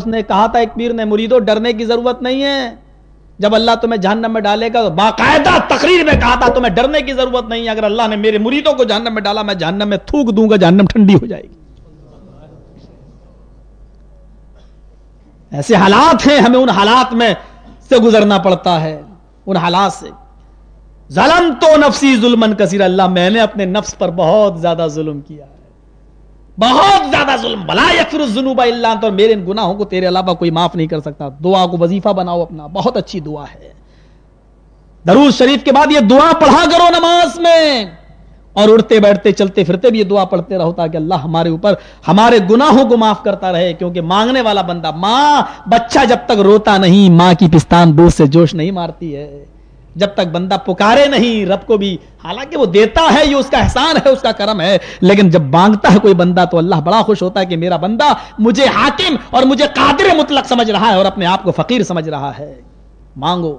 اس نے کہا تھا ایک پیر نے مریدو ڈرنے کی ضرورت نہیں ہے۔ جب اللہ تمہیں جہنم میں ڈالے گا تو باقاعدہ تقریر میں کہا تھا، تمہیں ڈرنے کی ضرورت نہیں ہے اگر اللہ نے میرے مریدوں کو جہنم میں ڈالا، میں جہنم میں تھوک دوں گا، جہنم ٹھنڈی ہو جائے گی۔ ایسے حالات ہیں، ہمیں ان حالات میں سے گزرنا پڑتا ہے، ان حالات سے۔ ظلم تو نفسی ظلم کثیر اللہ، میں نے اپنے نفس پر بہت زیادہ ظلم کیا۔ ہے بہت زیادہ ظلم. بلا یکفر الذنوب الا انت اور میرے ان گناہوں کو تیرے علاوہ کوئی معاف نہیں کر سکتا. دعا کو وظیفہ بناؤ اپنا. بہت اچھی دعا ہے. درود شریف کے بعد یہ دعا پڑھا کرو نماز میں. اور اڑتے بیٹھتے چلتے پھرتے بھی یہ دعا پڑھتے رہو تاکہ اللہ ہمارے اوپر ہمارے گناہوں کو معاف کرتا رہے، کیونکہ مانگنے والا بندہ ماں، بچہ جب تک روتا نہیں، ماں کی پستان دودھ سے جوش نہیں مارتی ہے۔ جب تک بندہ پکارے نہیں، رب کو بھی، حالانکہ وہ دیتا ہے، یہ اس کا احسان ہے، اس کا کرم ہے، لیکن جب مانگتا ہے کوئی بندہ تو اللہ بڑا خوش ہوتا ہے کہ میرا بندہ مجھے حاکم اور مجھے قادر مطلق سمجھ رہا ہے اور اپنے آپ کو فقیر سمجھ رہا ہے۔ مانگو۔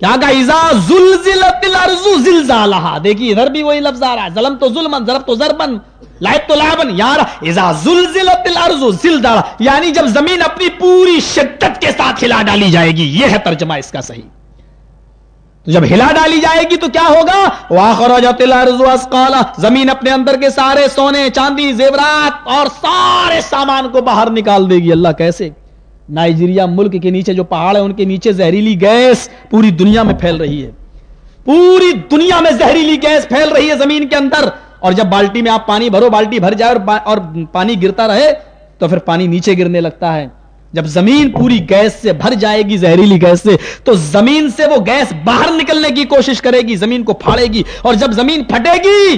کیا کہا زلزلت الارض زلزالہا دیکھیے، ادھر بھی وہی لفظ آ رہا ہے. ظلم تو ظلمن ضرب تو ضربن لائب تو لابن یار اذا زلزلت الارض زلزالہ یعنی جب زمین اپنی پوری شدت کے ساتھ ہلا ڈالی جائے گی. یہ ہے ترجمہ اس کا صحیح. تو جب ہلا ڈالی جائے گی تو کیا ہوگا؟ واخرجت الارض اسقالا زمین اپنے اندر کے سارے سونے، چاندی، زیورات اور سارے سامان کو باہر نکال دے گی. اللہ کیسے؟ نائجیریا ملک کے نیچے جو پہاڑ ہے ان کے نیچے زہریلی گیس پوری دنیا میں پھیل رہی ہے۔ پوری دنیا میں زہریلی گیس پھیل رہی ہے زمین کے اندر۔ اور جب بالٹی میں آپ پانی بھرو، بالٹی بھر جائے اور پانی گرتا رہے، تو پھر پانی نیچے گرنے لگتا ہے۔ جب زمین پوری گیس سے بھر جائے گی، زہریلی گیس سے، تو زمین سے وہ گیس باہر نکلنے کی کوشش کرے گی، زمین کو پھاڑے گی۔ اور جب زمین پھٹے گی،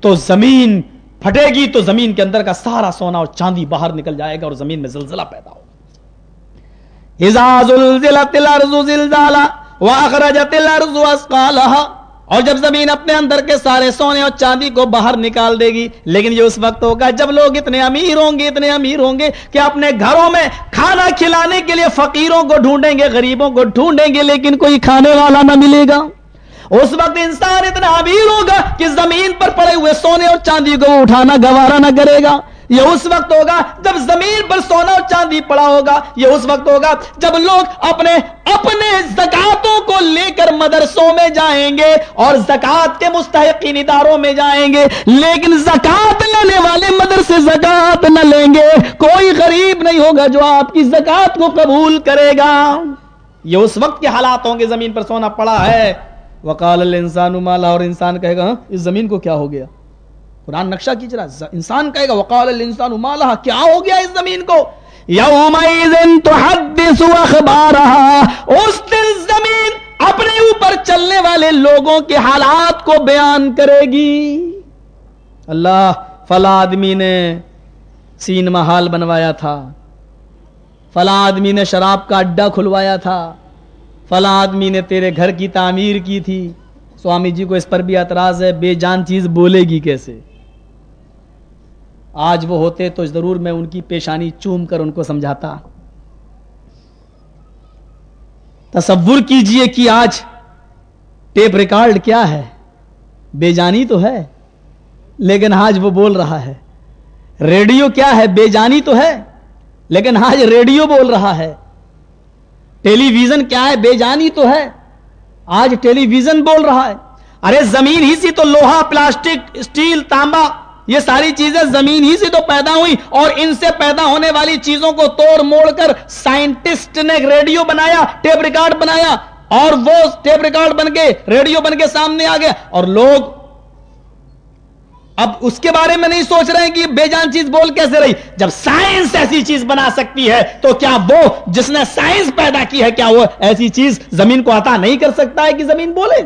تو زمین پھٹے گی، تو زمین کے اندر کا سارا سونا اور چاندی باہر نکل جائے گا اور زمین میں زلزلہ پیدا ہو زلزلت الارض واخرجت الارض اسقالها اور جب زمین اپنے اندر کے سارے سونے اور چاندی کو باہر نکال دے گی، لیکن یہ اس وقت ہوگا جب لوگ اتنے امیر ہوں گے، اتنے امیر ہوں گے کہ اپنے گھروں میں کھانا کھلانے کے لیے فقیروں کو ڈھونڈیں گے، غریبوں کو ڈھونڈیں گے، لیکن کوئی کھانے والا نہ ملے گا۔ اس وقت انسان اتنا امیر ہوگا کہ زمین پر پڑے ہوئے سونے اور چاندی کو اٹھانا گوارا نہ کرے گا۔ یہ اس وقت ہوگا جب زمین پر سونا اور چاندی پڑا ہوگا۔ یہ اس وقت ہوگا جب لوگ اپنے اپنے زکاتوں کو لے کر مدرسوں میں جائیں گے اور زکات کے مستحقین اداروں میں جائیں گے۔ لیکن زکات لینے والے مدرسے زکات نہ لیں گے۔ کوئی غریب نہیں ہوگا جو آپ کی زکات کو قبول کرے گا۔ یہ اس وقت کے حالات ہوں گے زمین پر سونا پڑا ہے۔ وکال الانسان مالا اور انسان کہے گا ہاں، اس زمین کو کیا ہو گیا؟ قرآن نقشہ کھینچ رہا انسان کہے گا، وقال الانسان مالہ کیا ہو گیا اس زمین کو؟ یومئذ تحدث اخبارها اس دن زمین اپنے اوپر چلنے والے لوگوں کے حالات کو بیان کرے گی۔ اللہ، فلا آدمی نے سین محال بنوایا تھا۔ فلا آدمی نے شراب کا اڈا کھلوایا تھا۔ فلا آدمی نے تیرے گھر کی تعمیر کی تھی۔ سوامی جی کو اس پر بھی اعتراض ہے، بے جان چیز بولے گی کیسے؟ آج وہ ہوتے تو ضرور میں ان کی پیشانی چوم کر ان کو سمجھاتا۔ تصور کیجیے کہ آج ٹیپ ریکارڈ کیا ہے۔ بے جانی تو ہے، لیکن آج وہ بول رہا ہے۔ ریڈیو کیا ہے؟ بے جانی تو ہے، لیکن آج ریڈیو بول رہا ہے۔ ٹیلی ویژن کیا ہے؟ بے جانی تو ہے۔ آج ٹیلی ویژن بول رہا ہے۔ ارے زمین ہی سی تو لوہا، پلاسٹک اسٹیل تانبا۔ یہ ساری چیزیں زمین ہی سے تو پیدا ہوئی اور ان سے پیدا ہونے والی چیزوں کو توڑ موڑ کر سائنٹسٹ نے ریڈیو بنایا، ٹیپ ریکارڈ بنایا اور وہ ٹیپ ریکارڈ بن کے، ریڈیو بن کے سامنے آ گیا اور لوگ اب اس کے بارے میں نہیں سوچ رہے کہ بے جان چیز بول کیسے رہی؟ جب سائنس ایسی چیز بنا سکتی ہے تو کیا وہ جس نے سائنس پیدا کی ہے، کیا وہ ایسی چیز زمین کو عطا نہیں کر سکتا ہے کہ زمین بولے؟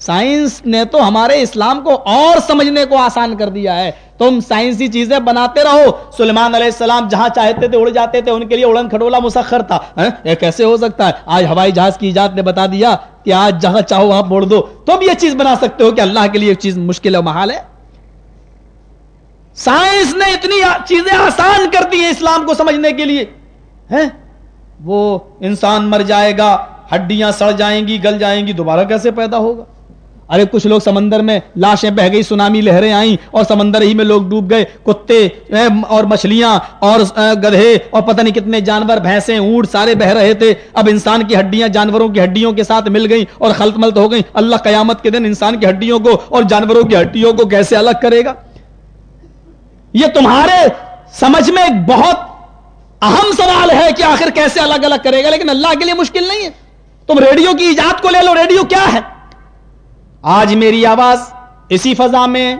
سائنس نے تو ہمارے اسلام کو اور سمجھنے کو آسان کر دیا ہے۔ تم سائنسی چیزیں بناتے رہو۔ سلیمان علیہ السلام جہاں چاہتے تھے اڑ جاتے تھے، ان کے لیے اڑن کھڑولا مسخر تھا۔ ہاں؟ یہ کیسے ہو سکتا ہے؟ آج ہوائی جہاز کی ایجاد نے بتا دیا کہ آج جہاں چاہو وہاں موڑ دو۔ تم یہ چیز بنا سکتے ہو کہ اللہ کے لیے چیز مشکل ہے محال ہے۔ سائنس نے اتنی چیزیں آسان کر دی ہیں اسلام کو سمجھنے کے لیے۔ ہاں؟ وہ انسان مر جائے گا، ہڈیاں سڑ جائیں گی، گل جائیں گی، دوبارہ کیسے پیدا ہوگا؟ ارے کچھ لوگ سمندر میں لاشیں بہ گئی سنامی لہریں آئیں اور سمندر ہی میں لوگ ڈوب گئے۔ کتے اور مچھلیاں، اور گدھے، اور پتہ نہیں کتنے جانور، بھینسیں، اونٹ سارے بہ رہے تھے۔ اب انسان کی ہڈیاں جانوروں کی ہڈیوں کے ساتھ مل گئی اور خلط ملت ہو گئی اللہ قیامت کے دن انسان کی ہڈیوں کو اور جانوروں کی ہڈیوں کو کیسے الگ کرے گا؟ یہ تمہارے سمجھ میں ایک بہت اہم سوال ہے کہ آخر کیسے الگ الگ کرے گا، لیکن اللہ کے لیے مشکل نہیں ہے۔ تم ریڈیو کی ایجاد کو لے لو، ریڈیو کیا ہے؟ آج میری آواز اسی فضا میں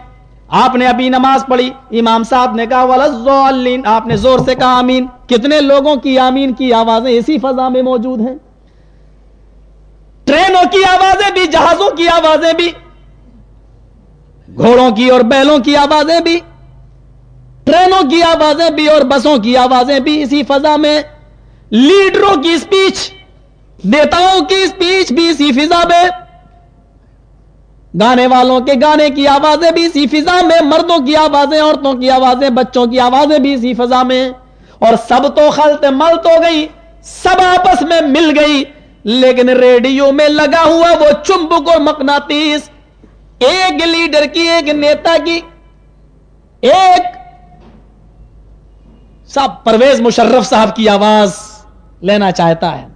آپ نے ابھی نماز پڑھی۔ امام صاحب نے کہا آپ نے زور سے کہا، آمین کتنے لوگوں کی آمین کی آوازیں اسی فضا میں موجود ہیں؟ ٹرینوں کی آوازیں بھی، جہازوں کی آوازیں بھی، گھوڑوں کی اور بیلوں کی آوازیں بھی، ٹرینوں کی آوازیں بھی اور بسوں کی آوازیں بھی اسی فضا میں۔ لیڈروں کی اسپیچ نیتاؤں کی اسپیچ بھی اسی فضا میں۔ گانے والوں کے گانے کی آوازیں بھی اسی فضا میں، مردوں کی آوازیں، عورتوں کی آوازیں، بچوں کی آوازیں بھی اسی فضا میں اور سب تو خلط ملت ہو گئی، سب آپس میں مل گئی، لیکن ریڈیو میں لگا ہوا وہ چمبک اور مقناطیس۔ ایک لیڈر کی، ایک نیتا کی، ایک سب پرویز مشرف صاحب کی آواز لینا چاہتا ہے۔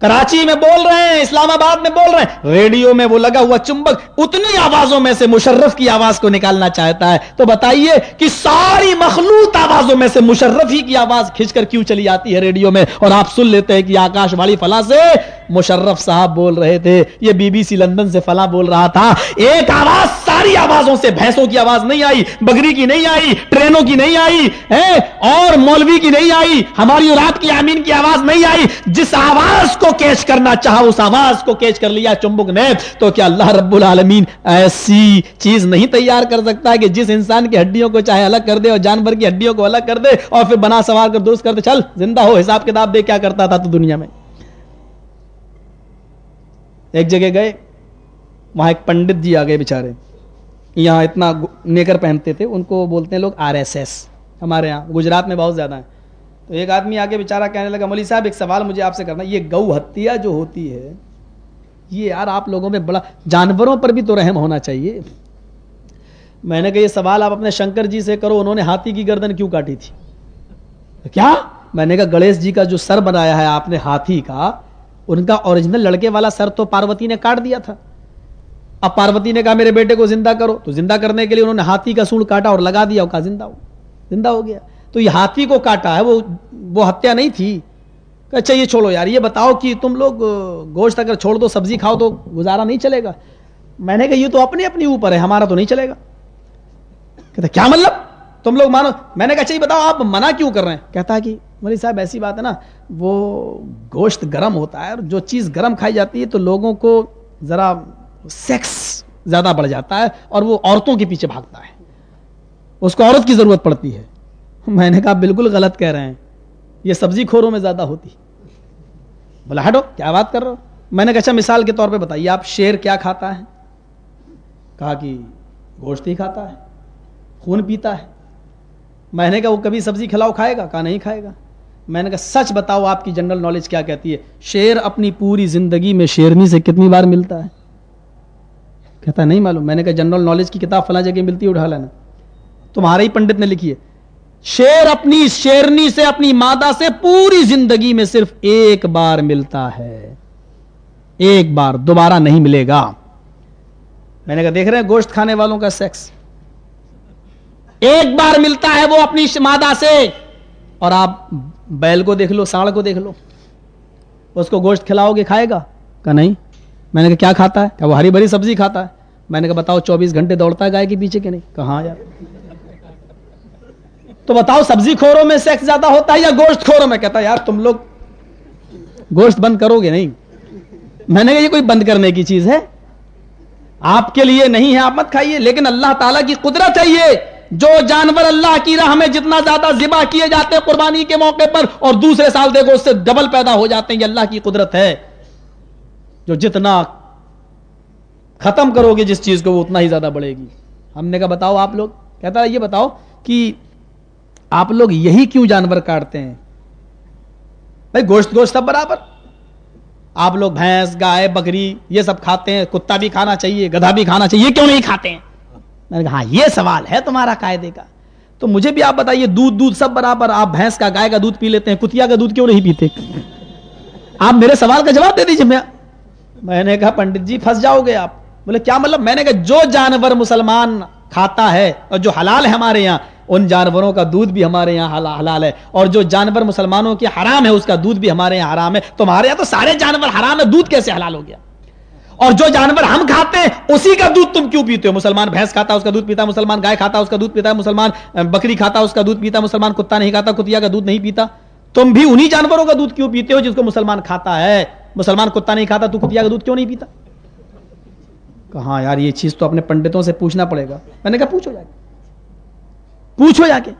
کراچی میں بول رہے ہیں، اسلام آباد میں بول رہے ہیں۔ ریڈیو میں وہ لگا ہوا چمبک، اتنی آوازوں میں سے مشرف کی آواز کو نکالنا چاہتا ہے۔ تو بتائیے کہ ساری مخلوط آوازوں میں سے مشرف ہی کی آواز کھینچ کر کیوں چلی آتی ہے ریڈیو میں؟ اور آپ سن لیتے ہیں کہ آکاش والی فلاں سے مشرف صاحب بول رہے تھے۔ یہ بی بی سی لندن سے فلاں بول رہا تھا۔ ایک آواز ساری آوازوں سے بھینسوں کی آواز نہیں آئی بگری کی نہیں آئی، ٹرینوں کی نہیں آئی اے اور مولوی کی نہیں آئی، ہماری رات کی آمین کی آواز نہیں آئی۔ جس آواز کو کیچ کرنا چاہا، اس آواز کو کیچ کر لیا چمبک نے، تو کیا اللہ رب العالمین ایسی چیز نہیں تیار کر سکتا ہے کہ جس انسان کی ہڈیوں کو چاہے الگ کر دے اور جانور کی ہڈیوں کو الگ کر دے اور پھر بنا سوار کر دوست کر دے، چل زندہ ہو، حساب کتاب دے، کیا کرتا تھا تو دنیا میں؟ ایک جگہ گئے، وہاں ایک پنڈت جی آ گئے بےچارے یہاں اتنا نیکر پہنتے تھے، ان کو بولتے ہیں لوگ آر ایس ایس۔ ہمارے یہاں گجرات میں بہت زیادہ ہیں۔ تو ایک آدمی آگے بےچارا کہنے لگا، مولوی صاحب، ایک سوال مجھے آپ سے کرنا، یہ گو ہتیا جو ہوتی ہے، یہ یار آپ لوگوں میں بڑا جانوروں پر بھی تو رحم ہونا چاہیے۔ میں نے کہا، یہ سوال آپ اپنے شنکر جی سے کرو، انہوں نے ہاتھی کی گردن کیوں کاٹی تھی؟ کیا؟ میں نے کہا، گڑیش جی کا جو سر بنایا ہے، آپ نے ہاتھی کا، ان کا اوریجنل لڑکے والا سر تو پاروتی نے کاٹ دیا تھا۔ اب پاروتی نے کہا میرے بیٹے کو زندہ کرو۔ تو زندہ کرنے کے لیے انہوں نے ہاتھی کا سوڑ کاٹا اور لگا دیا کہا زندہ ہو۔ زندہ ہو گیا۔ تو یہ ہاتھی کو کاٹا ہے، وہ وہ ہتیا نہیں تھی۔ اچھا یہ چھوڑو یار، یہ بتاؤ کہ تم لوگ گوشت اگر چھوڑ دو، سبزی کھاؤ تو گزارا نہیں چلے گا۔ میں نے کہا یہ تو اپنی اپنی اوپر ہے، ہمارا تو نہیں چلے گا۔ کہتا کیا مطلب؟ تم لوگ مانو۔ میں نے کہا اچھا چاہیے بتاؤ، آپ منع کیوں کر رہے ہیں؟ کہتا کہ ملی صاحب، ایسی بات ہے نا، وہ گوشت گرم ہوتا ہے اور جو چیز گرم کھائی جاتی ہے تو لوگوں کو ذرا سیکس زیادہ بڑھ جاتا ہے اور وہ عورتوں کے پیچھے بھاگتا ہے۔ اس کو عورت کی ضرورت پڑتی ہے۔ میں نے کہا بالکل غلط کہہ رہے ہیں۔ یہ سبزی کھوروں میں زیادہ ہوتی۔ بولا ہٹو، کیا بات کر رہے ہو؟ میں نے کہا اچھا مثال کے طور پہ بتائیے، آپ شیر کیا کھاتا ہے؟ کہا کہ گوشت ہی کھاتا ہے، خون پیتا ہے۔ میں نے کہا وہ کبھی سبزی کھلاؤ کھائے گا؟ کہا نہیں کھائے گا۔ میں نے کہا سچ بتاؤ، آپ کی جنرل نالج کیا کہتی ہے؟ شیر اپنی پوری زندگی میں شیرنی سے کتنی بار ملتا ہے؟ کہتا نہیں معلوم. میں نے کہا، جنرل نالج کی کتاب فلاں جگہ ملتی ہے اٹھا لینا. تمہارے ہی پنڈت نے لکھی ہے، شیر اپنی شیرنی سے، اپنی مادہ سے پوری زندگی میں صرف ایک بار ملتا ہے، ایک بار دوبارہ نہیں ملے گا. میں نے کہا، دیکھ رہے ہیں، گوشت کھانے والوں کا سیکس ایک بار ملتا ہے وہ اپنی مادہ سے۔ اور آپ بیل کو دیکھ لو، ساڑ کو دیکھ لو، اس کو گوشت کھلاؤ گے، کھائے گا؟ کہ نہیں. میں نے کہا، کیا کھاتا ہے؟ کہ وہ ہری بھری سبزی کھاتا ہے. میں نے کہا، بتاؤ، چوبیس گھنٹے دوڑتا ہے گائے کے پیچھے کہ نہیں؟ کہاں یار. تو بتاؤ، سبزی کھوروں میں سیکس زیادہ ہوتا ہے یا گوشت کھوروں میں؟ کہتا ہے، یار تم لوگ گوشت بند کرو گے نہیں. میں نے کہا، یہ کوئی بند کرنے کی چیز ہے؟ آپ کے لیے نہیں ہے، آپ مت کھائیے، لیکن اللہ تعالیٰ کی قدرت ہے یہ جو جانور اللہ کی راہ میں جتنا زیادہ ذبح کیے جاتے ہیں قربانی کے موقع پر اور دوسرے سال دیکھو اس سے ڈبل پیدا ہو جاتے ہیں، یہ اللہ کی قدرت ہے۔ جو جتنا ختم کرو گے جس چیز کو وہ اتنا ہی زیادہ بڑھے گی۔ ہم نے کہا بتاؤ آپ لوگ۔ کہتا ہے، یہ بتاؤ کہ آپ لوگ یہی کیوں جانور کاٹتے ہیں؟ بھائی، گوشت گوشت سب برابر۔ آپ لوگ بھینس، گائے، بکری، یہ سب کھاتے ہیں۔ کتا بھی کھانا چاہیے، گدھا بھی کھانا چاہیے کیوں نہیں کھاتے ہیں؟ میں نے کہا ہاں یہ سوال ہے تمہارا قاعدے کا۔ تو مجھے بھی آپ بتائیے، دودھ دودھ سب برابر۔ آپ بھینس کا، گائے کا دودھ پی لیتے ہیں، کتیا کا دودھ کیوں نہیں پیتے؟ آپ میرے سوال کا جواب دے دیجیے میں میں نے کہا، پنڈت جی پھنس جاؤ گے آپ۔ بولے، کیا مطلب؟ میں نے کہا، جو جانور مسلمان کھاتا ہے اور جو حلال ہے ہمارے یہاں، ان جانوروں کا دودھ بھی ہمارے یہاں حلال ہے۔ اور جو جانور مسلمانوں کے حرام ہے، اس کا دودھ بھی ہمارے یہاں حرام ہے۔ تمہارے یہاں تو سارے جانور حرام ہے دودھ کیسے حلال ہو گیا؟ اور جو جانور ہم کھاتے ہیں، اسی کا دودھ تم کیوں پیتے ہو؟ مسلمان بھینس کھاتا اس کا دودھ پیتا مسلمان گائے کھاتا اس کا دودھ پیتا مسلمان بکری کھاتا اس کا دودھ پیتا مسلمان کتا نہیں کھاتا، کتیا کا دودھ نہیں پیتا؟ تم بھی انہی جانوروں کا دودھ کیوں پیتے ہو جس کو مسلمان کھاتا ہے؟ مسلمان کتا نہیں کھاتا، تو کتیا کا دودھ کیوں نہیں پیتا؟ کہاں یار یہ چیز تو اپنے پنڈتوں سے پوچھنا پڑے گا۔ میں نے کہا پوچھو جا کے۔ پوچھو جا کے۔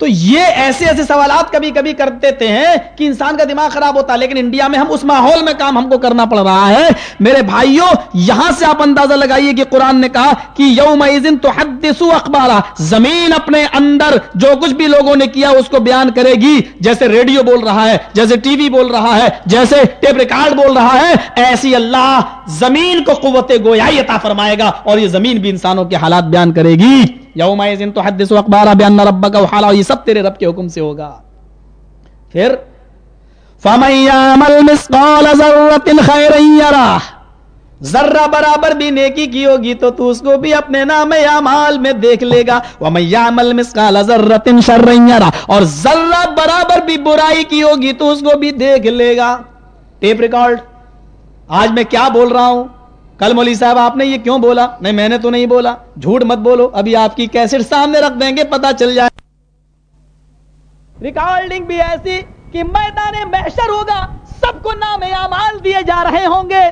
تو یہ ایسے ایسے سوالات کبھی کبھی کر دیتے ہیں کہ انسان کا دماغ خراب ہوتا ہے، لیکن انڈیا میں ہم اس ماحول میں کام ہم کو کرنا پڑ رہا ہے۔ میرے بھائیوں، یہاں سے آپ اندازہ لگائیے کہ قرآن نے کہا کہ یوم تو حدثو اخبارا۔ زمین اپنے اندر جو کچھ بھی لوگوں نے کیا، اس کو بیان کرے گی۔ جیسے ریڈیو بول رہا ہے، جیسے ٹی وی بول رہا ہے، جیسے ٹیپ ریکارڈ بول رہا ہے، ایسی اللہ زمین کو قوت گویائی عطا فرمائے گا اور یہ زمین بھی انسانوں کے حالات بیان کرے گی۔ یوم تو حدث اخبارا بیان رب کا حالا یہ سب تیرے رب کے حکم سے ہوگا پھر، فَمَن يَعْمَلْ مِسْقَالَ ذَرَّةٍ خَيْرًا يَرَهُ ذرہ برابر بھی نیکی کی ہوگی تو تو اس کو بھی اپنے نام اعمال میں دیکھ لے گا۔ وَمَن يَعْمَلْ مِسْقَالَ ذَرَّةٍ شَرًّا يَرَهُ اور ذرہ برابر بھی برائی کی ہوگی تو اس کو بھی دیکھ لے گا۔ ٹیپ ریکارڈ آج میں کیا بول رہا ہوں؟ کل مولی صاحب آپ نے یہ کیوں بولا؟ نہیں، میں نے تو نہیں بولا۔ جھوٹ مت بولو، ابھی آپ کی کیسٹ سامنے رکھ دیں گے پتا چل جائے۔ ریکارڈنگ بھی ایسی کہ میدان محشر ہوگا، سب کو نام اعمال دیے جا رہے ہوں گے۔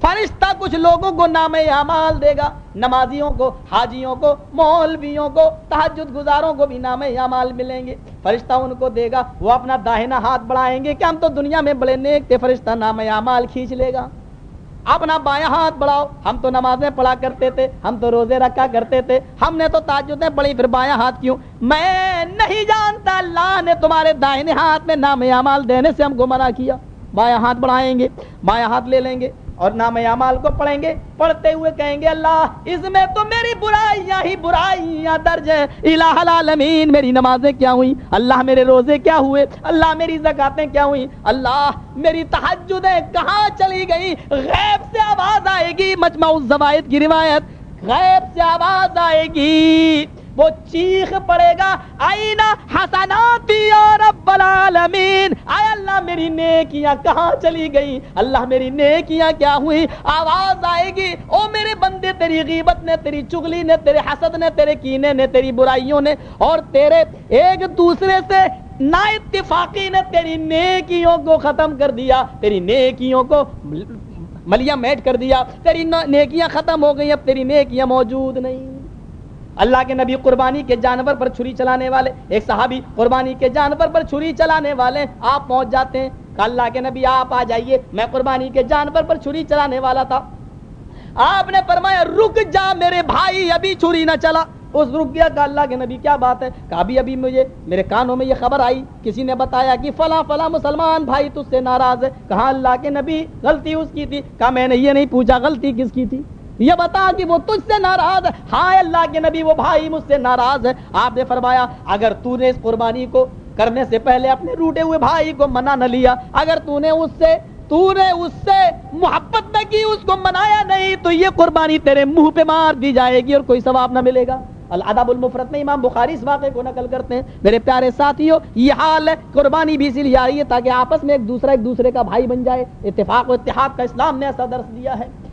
فرشتہ کچھ لوگوں کو نام اعمال دے گا، نمازیوں کو، حاجیوں کو، مولویوں کو تحجد گزاروں کو بھی نام اعمال ملیں گے۔ فرشتہ ان کو دے گا، وہ اپنا داہنا ہاتھ بڑھائیں گے کہ ہم تو دنیا میں بڑے نیک تھے، فرشتہ نام اعمال کھینچ لے گا۔ اپنا بایاں ہاتھ بڑھاؤ۔ ہم تو نمازیں پڑھا کرتے تھے، ہم تو روزے رکھا کرتے تھے۔ ہم نے تو تاجدیں پڑھی، پھر بایاں ہاتھ کیوں؟ میں نہیں جانتا، اللہ نے تمہارے دائنے ہاتھ میں نام اعمال دینے سے ہم کو منع کیا۔ بایاں ہاتھ بڑھائیں گے، بایاں ہاتھ لے لیں گے۔ اور نام اعمال کو پڑھیں گے، پڑھتے ہوئے کہیں گے، اللہ، اس میں تو میری برائیاں ہی برائیاں درج ہے الہ العالمین، میری نمازیں کیا ہوئی اللہ میرے روزے کیا ہوئے؟ اللہ میری زکاتیں کیا ہوئی اللہ میری تحجدیں کہاں چلی گئی غیب سے آواز آئے گی، مجمع الزوائد کی روایت، غیب سے آواز آئے گی۔ وہ چیخ پڑے گا، آئینہ حسناتی اور رب العالمین۔ آئے اللہ میری نیکیاں کہاں چلی گئی اللہ میری نیکیاں کیا ہوئی آواز آئے گی، او میرے بندے، تیری غیبت نے، تیری چگلی نے، تیرے حسد نے، تیرے کینے نے، تیری برائیوں نے، اور تیرے ایک دوسرے سے نا اتفاقی نے تیری نیکیوں کو ختم کر دیا، تیری نیکیوں کو ملیا میٹ کر دیا، تیری نیکیاں ختم ہو گئی اب تیری نیکیاں موجود نہیں۔ اللہ کے نبی قربانی کے جانور پر چھری چلانے والے، ایک صحابی قربانی کے جانور پر چھری چلانے والے، آپ پہنچ جاتے ہیں، کہ اللہ کے نبی آپ آ جائیے، میں قربانی کے جانور پر چھری چلانے والا تھا۔ آپ نے فرمایا، رک جا میرے بھائی، ابھی چھری نہ چلا۔ اس رک گیا، کہ اللہ کے نبی کیا بات ہے؟ کہ ابھی ابھی مجھے، میرے کانوں میں یہ خبر آئی۔ کسی نے بتایا کہ فلاں فلاں مسلمان بھائی تجھ سے ناراض ہے۔ کہا اللہ کے نبی غلطی اس کی تھی؟ کہا، میں نے یہ نہیں پوچھا، غلطی کس کی تھی؟ یہ بتا کہ وہ تجھ سے ناراض ہے۔ ہاں اللہ کے نبی، وہ بھائی مجھ سے ناراض ہے۔ آپ نے فرمایا، اگر تو نے اس قربانی کو کرنے سے پہلے اپنے روٹے ہوئے بھائی کو منع نہ لیا، اگر تو نے اس سے، تو نے اس سے محبت نہ کی، اس کو منایا نہیں، تو یہ قربانی تیرے منہ پہ مار دی جائے گی اور کوئی ثواب نہ ملے گا۔ الادب المفرت میں امام بخاری اس واقعے کو نقل کرتے ہیں۔ میرے پیارے ساتھیوں، یہ حال ہے۔ قربانی بھی اسی لیے آ رہی ہے تاکہ آپس میں ایک دوسرا ایک دوسرے کا بھائی بن جائے۔ اتفاق و اتحاد کا اسلام نے ایسا درس دیا ہے۔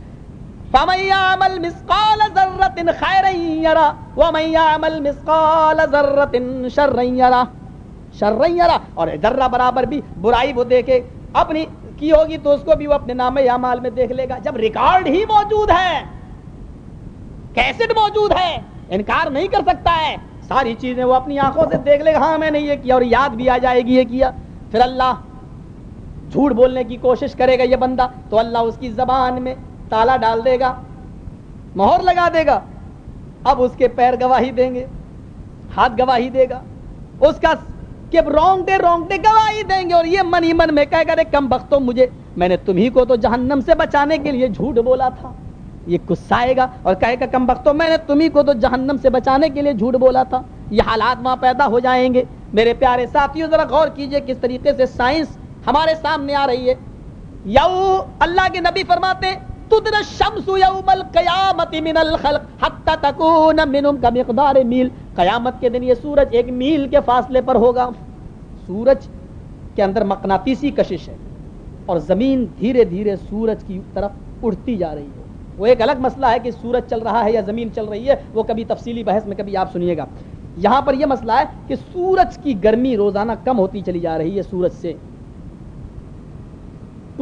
فمن يعمل مثقال ذرة خيرا يرى ومن يعمل مثقال ذرة شرا يرى شرا يرى اور ذرہ برابر بھی برائی وہ دیکھے، اپنی کی ہوگی تو اس کو بھی وہ اپنے نام اعمال میں دیکھ لے گا۔ جب ریکارڈ ہی موجود ہے، کیسٹ موجود ہے، انکار نہیں کر سکتا ہے، ساری چیزیں وہ اپنی آنکھوں سے دیکھ لے گا ہاں میں نے یہ کیا اور یاد بھی آ جائے گی یہ کیا۔ پھر اللہ جھوٹ بولنے کی کوشش کرے گا یہ بندہ، تو اللہ اس کی زبان میں تالا ڈال دے گا، مہر لگا دے گا، اب اس کے پیر گواہی دیں گے، ہاتھ گواہی دے گا، اس کا کہ رونگتے رونگتے گواہی دیں گے اور یہ من ہی من میں کہے گا کم بختوں مجھے، میں نے تمہیں کو تو جہنم سے بچانے کے لیے جھوٹ بولا تھا۔ یہ گسائے گا اور کہے گا، کم بختوں میں نے تمہیں کو تو جہنم سے بچانے کے لیے جھوٹ بولا تھا۔ یہ حالات وہاں پیدا ہو جائیں گے۔ میرے پیارے ساتھیوں ذرا غور کیجیے کس طریقے سے سائنس ہمارے سامنے آ رہی ہے۔ یو اللہ کے نبی فرماتے تدر الشمس یوم القیامت من الخلق حتی تکون منم کا مقدار میل قیامت کے دن یہ سورج ایک میل کے فاصلے پر ہوگا. سورج کے اندر مقناطیسی کشش ہے اور زمین دھیرے دھیرے سورج کی طرف اڑتی جا رہی ہے. وہ ایک الگ مسئلہ ہے کہ سورج چل رہا ہے یا زمین چل رہی ہے، وہ کبھی تفصیلی بحث میں کبھی آپ سنیے گا. یہاں پر یہ مسئلہ ہے کہ سورج کی گرمی روزانہ کم ہوتی چلی جا رہی ہے سورج سے.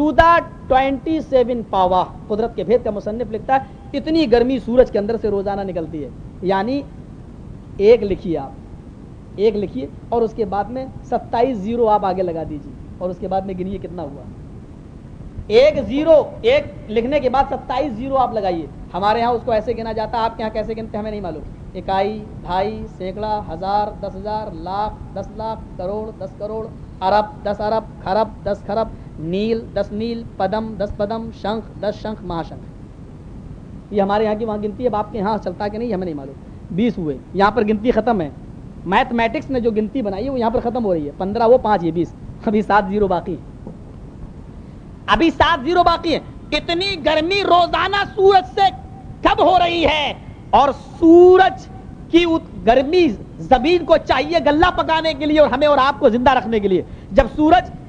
ٹو دا ٹوینٹی سیون پاوا قدرت کے بھید کا مصنف لکھتا ہے، اتنی گرمی سورج کے اندر سے روزانہ نکلتی ہے۔ یعنی ایک لکھیے آپ، ایک لکھیے اور اس کے بعد میں ستائیس زیرو آپ آگے لگا دیجیے۔ اور اس کے بعد میں گنیے کتنا ہوا۔ ایک زیرو، ایک لکھنے کے بعد ستائیس زیرو آپ لگائیے۔ ہمارے ہاں اس کو ایسے گنا جاتا ہے آپ کے یہاں کیسے گنتے ہمیں نہیں معلوم۔ اکائی ڈھائی سینکڑا، ہزار، دس ہزار، لاکھ، دس لاکھ، کروڑ، دس کروڑ، ارب، دس ارب، خرب، دس خرب۔ نیل، دس نیل، پدم، دس پدم شنخ دس شنخ مہا شنخ یہ ہمارے یہاں کی وہاں گنتی ہے آپ کے یہاں چلتا کہ نہیں ہمیں نہیں معلوم۔ بیس ہوئے۔ یہاں پر گنتی ختم ہے۔ میتھمیٹکس نے جو گنتی بنائی ہے، وہ یہاں پر ختم ہو رہی ہے۔ پندرہ وہ، پانچ یہ، بیس۔ ابھی سات زیرو باقی ہے ابھی سات زیرو باقی ہے اتنی گرمی روزانہ سورج سے کب ہو رہی ہے؟ اور سورج کی گرمی زمین کو چاہیے گلہ پکانے کے لیے اور ہمیں اور آپ کو زندہ رکھنے کے لیے۔ جب سورج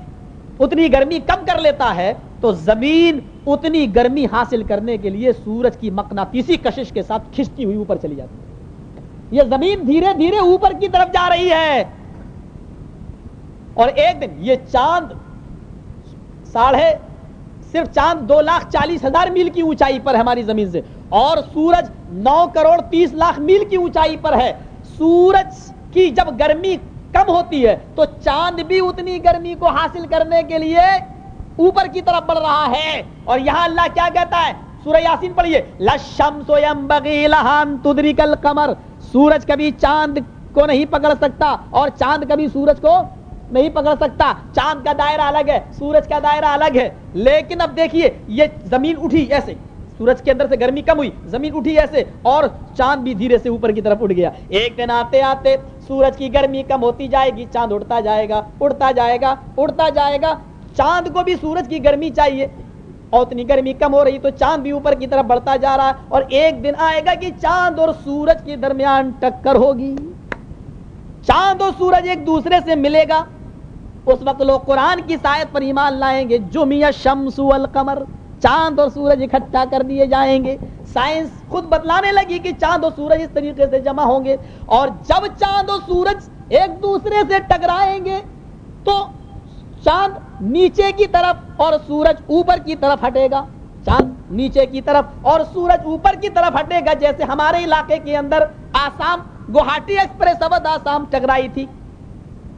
اتنی گرمی کم کر لیتا ہے تو زمین اتنی گرمی حاصل کرنے کے لیے سورج کی مقناطیسی کشش کے ساتھ کھچتی ہوئی اوپر چلی جاتی ہے۔ یہ زمین دھیرے دھیرے اوپر کی طرف جا رہی ہے۔ اور ایک دن یہ چاند ساڑھے صرف چاند دو لاکھ چالیس ہزار میل کی اونچائی پر ہے ہماری زمین سے۔ اور سورج نو کروڑ تیس لاکھ میل کی اونچائی پر ہے۔ سورج کی جب گرمی کم ہوتی ہے، تو چاند بھی اتنی گرمی کو حاصل کرنے کے لیے اوپر کی طرف بڑھ رہا ہے۔ اور یہاں اللہ کیا کہتا ہے؟ سورہ یاسین پڑھیے لشم کل کمر سورج کبھی چاند کو نہیں پکڑ سکتا اور چاند کبھی سورج کو نہیں پکڑ سکتا۔ چاند کا دائرہ الگ ہے، سورج کا دائرہ الگ ہے۔ لیکن اب دیکھیے یہ زمین اٹھی ایسے۔ سورج کے اندر سے گرمی کم ہوئی، زمین اٹھی ایسے اور چاند بھی دھیرے سے اوپر کی طرف اٹھ گیا۔ ایک دن آتے آتے سورج کی گرمی کم ہوتی جائے گی، چاند اڑتا جائے گا، اڑتا جائے گا، اڑتا جائے گا۔ چاند کو بھی سورج کی گرمی چاہیے۔ اور اتنی گرمی کم ہو رہی تو چاند بھی اوپر کی طرف بڑھتا جا رہا ہے اور ایک دن آئے گا کہ چاند اور سورج کے درمیان ٹکر ہوگی۔ چاند اور سورج ایک دوسرے سے ملے گا۔ اس وقت لوگ قرآن کی سائت پر ایمان لائیں گے جمع شمس والقمر۔ چاند اور سورج اکٹھا کر دیے جائیں گے۔ سائنس خود بتلانے لگی کہ چاند اور سورج اس طریقے سے جمع ہوں گے اور جب چاند اور سورج ایک دوسرے سے ٹکرائیں گے تو چاند نیچے کی طرف اور سورج اوپر کی طرف ہٹے گا۔ چاند نیچے کی طرف اور سورج اوپر کی طرف ہٹے گا، جیسے ہمارے علاقے کے اندر آسام، گوہاٹی ایکسپریس ابد آسام ٹکرائی تھی۔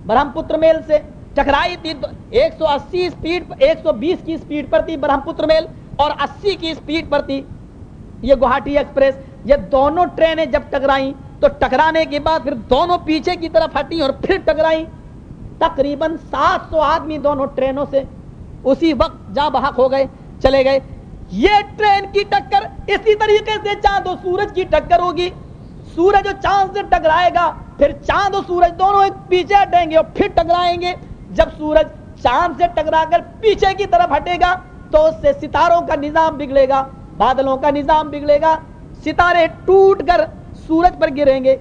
برہم پتر میل سے ٹکرائی تھی ایک سو اسی اسپیڈ ایک سو بیس کی اسپیڈ پر تھی برہم پتر میل اور اسی کی اسپیڈ پر تھی یہ گوہاٹی ایکسپریس۔ یہ دونوں ٹرینیں جب ٹکرائی تو ٹکرانے کے بعد پھر دونوں پیچھے کی طرف ہٹی اور پھر ٹکرائی تقریباً سات سو آدمی دونوں ٹرینوں سے اسی وقت جا بحق ہو گئے، چلے گئے۔ یہ ٹرین کی ٹکر اسی طریقے سے چاند و سورج کی ٹکر ہوگی۔ سورج اور چاند سے ٹکرائے گا، پھر چاند و سورج دونوں ایک پیچھے ہٹیں گے اور پھر ٹکرائیں گے۔ جب سورج چاند سے ٹکرا کر پیچھے کی طرف ہٹے گا تو اس سے ستاروں کا نظام بگڑے گا، بادلوں کا نظام بگڑے گا، ستارے ٹوٹ کر سورج پر گریں گے۔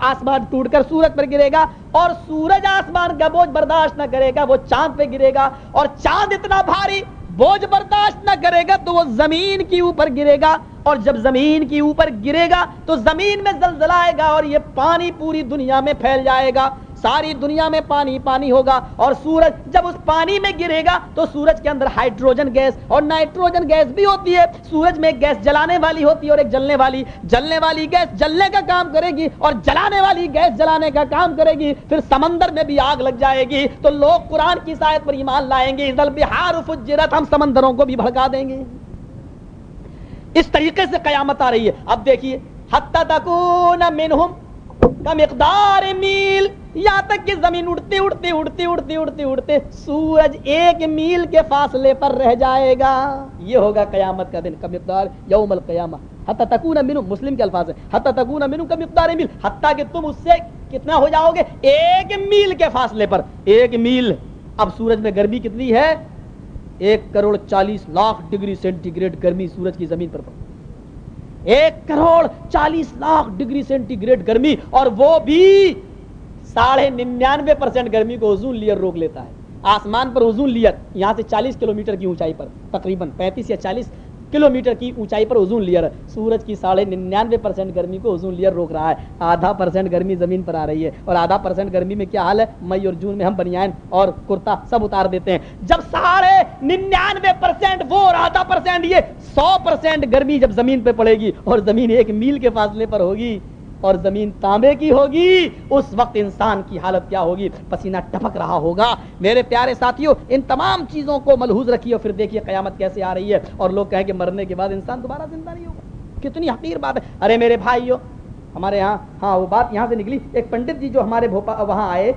آسمان ٹوٹ کر سورج پر گرے گا اور سورج آسمان کا بوجھ برداشت نہ کرے گا، وہ چاند پہ گرے گا۔ اور چاند اتنا بھاری بوجھ برداشت نہ کرے گا تو وہ زمین کی اوپر گرے گا۔ اور جب زمین کی اوپر گرے گا تو زمین میں زلزلہ آئے گا اور یہ پانی پوری دنیا میں پھیل جائے گا۔ ساری دنیا میں پانی پانی ہوگا اور سورج جب اس پانی میں گرے گا تو سورج کے اندر ہائیڈروجن گیس اور نائٹروجن گیس بھی ہوتی ہے۔ سورج میں گیس جلانے والی ہوتی ہے اور ایک جلنے والی جلنے والی گیس جلنے کا کام کرے گی اور جلانے والی گیس جلانے کا کام کرے گی۔ پھر سمندر میں بھی آگ لگ جائے گی۔ تو لوگ قرآن کی سائد پر ایمان لائیں گے۔ بہار فجرت ہم سمندروں کو بھی بھڑکا دیں گے۔ اس طریقے سے قیامت آ رہی ہے۔ اب دیکھیے حتی تکون منہم کا مقدار میل، یہاں تک کہ زمین اڑتے اڑتے اڑتے اڑتے اڑتے اڑتے سورج ایک میل کے فاصلے پر رہ جائے گا۔ یہ ہوگا قیامت کا دن کا مقدار، یوم القیامہ۔ حتی تکون منو مسلم کے الفاظ ہیں۔ حتی تکون منو کا مقدار میل، حتی کہ تم اس سے کتنا ہو جاؤ گے؟ ایک میل کے فاصلے پر۔ ایک میل۔ اب سورج میں گرمی کتنی ہے؟ ایک کروڑ چالیس لاکھ ڈگری سینٹی گریڈ گرمی سورج کی زمین پر پڑ ایک کروڑ چالیس لاکھ ڈگری سینٹی گریڈ گرمی اور وہ بھی ساڑھے ننانوے پرسینٹ گرمی کو اوزون لیئر روک لیتا ہے۔ آسمان پر اوزون لیئر یہاں سے چالیس کلومیٹر کی اونچائی پر، تقریباً پینتیس یا چالیس کلومیٹر کی اونچائی پر اوزون لیئر۔ سورج کی ساڑھے ننانوے پرسینٹ گرمی کو اوزون لیئر روک رہا ہے۔ آدھا پرسینٹ گرمی زمین پر آ رہی ہے۔ اور آدھا پرسینٹ گرمی میں کیا حال ہے؟ مئی اور جون میں ہم بنیائن اور کرتا سب اتار دیتے ہیں۔ جب ساڑھے ننانوے پرسینٹ وہ اور آدھا پرسینٹ یہ سو پرسینٹ گرمی جب زمین پہ پڑے گی اور زمین ایک میل کے فاصلے پر ہوگی۔ اور زمین تانبے کی ہوگی، اس وقت انسان کی حالت کیا ہوگی؟ پسینہ ٹپک رہا ہوگا۔ میرے پیارے ساتھیوں ان تمام چیزوں کو ملحوظ رکھیے اور پھر دیکھیے قیامت کیسے آ رہی ہے۔ اور لوگ کہیں کہ مرنے کے بعد انسان دوبارہ زندہ نہیں ہوگا۔ کتنی حقیر بات ہے۔ ارے میرے بھائیو، ہمارے یہاں ہاں وہ بات یہاں سے نکلی۔ ایک پنڈت جی جو ہمارے بھوپا، وہاں آئے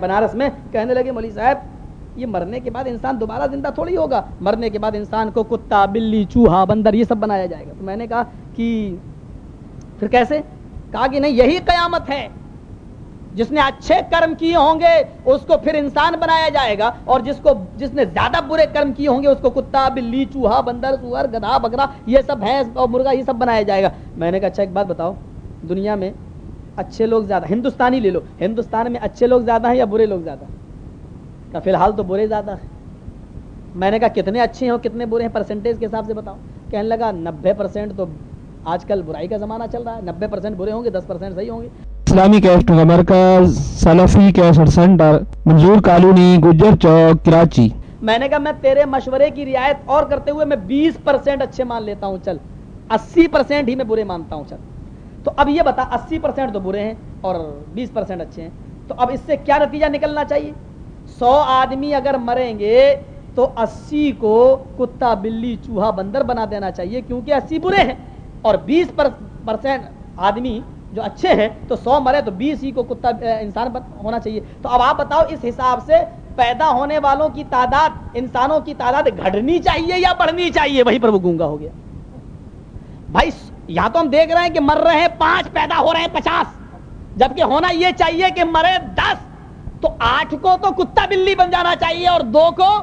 بنارس میں، کہنے لگے، مولوی صاحب، یہ مرنے کے بعد انسان دوبارہ زندہ تھوڑی ہوگا۔ مرنے کے بعد انسان کو کتا، بلی، چوہا، بندر، یہ سب بنایا جائے گا۔ تو میں نے کہا کہ پھر کیسے؟ کہا کہ نہیں، یہی قیامت ہے۔ جس نے اچھے کرم کیے ہوں گے، اس کو پھر انسان بنایا جائے گا۔ اور جس کو، جس نے زیادہ برے کرم کیے ہوں گے، اس کو کتا، بلی، چوہا، بندر سور گدھا، بکرا، یہ سب بھینس اور مرغا، یہ سب بنایا جائے گا۔ میں نے کہا اچھا ایک بات بتاؤ۔ دنیا میں اچھے لوگ زیادہ، ہندوستانی لے لو۔ ہندوستان میں اچھے لوگ زیادہ ہیں یا برے لوگ زیادہ ہیں؟ فی الحال تو برے زیادہ ہیں۔ میں نے کہا، کتنے اچھے ہیں اور کتنے برے ہیں؟ پرسنٹیج کے حساب سے بتاؤ۔ کہنے لگا، نبے پرسینٹ تو آج کل برائی کا زمانہ چل رہا ہے نبے پرسینٹ برے ہوں گے دس پرسینٹ صحیح ہوں گے۔ اسلامی کیسٹ کا مرکز سلفی cassette centre Manzoor colony Gujjar Chowk Karachi. میں نے کہا میں تیرے مشورے کی رعایت اور کرتے ہوئے میں بیس پرسینٹ اچھے مان لیتا ہوں چل۔ اسی پرسینٹ ہی میں برے مانتا ہوں چل۔ تو اب یہ بتا اسی پرسینٹ تو برے ہیں اور بیس پرسینٹ اچھے ہیں۔ تو اب اس سے کیا نتیجہ نکلنا چاہیے؟ سو آدمی اگر مریں گے تو اسی کو کتا بلی چوہا بندر بنا دینا چاہیے کیونکہ اسی برے ہیں۔ اور بیس پرسینٹ آدمی جو اچھے ہیں، تو سو مرے تو بیس ہی کو کتا انسان ہونا چاہیے۔ تو اب آپ بتاؤ، اس حساب سے پیدا ہونے والوں کی تعداد، انسانوں کی تعداد گھٹنی چاہیے یا بڑھنی چاہیے؟ وہی پر وہ گونگا ہو گیا۔ بھائی، یہاں تو ہم دیکھ رہے ہیں کہ مر رہے ہیں، پانچ پیدا ہو رہے ہیں، پچاس۔ جبکہ ہونا یہ چاہیے کہ مرے دس۔ تو آٹھ کو تو کتا بلی بن جانا چاہیے اور دو کو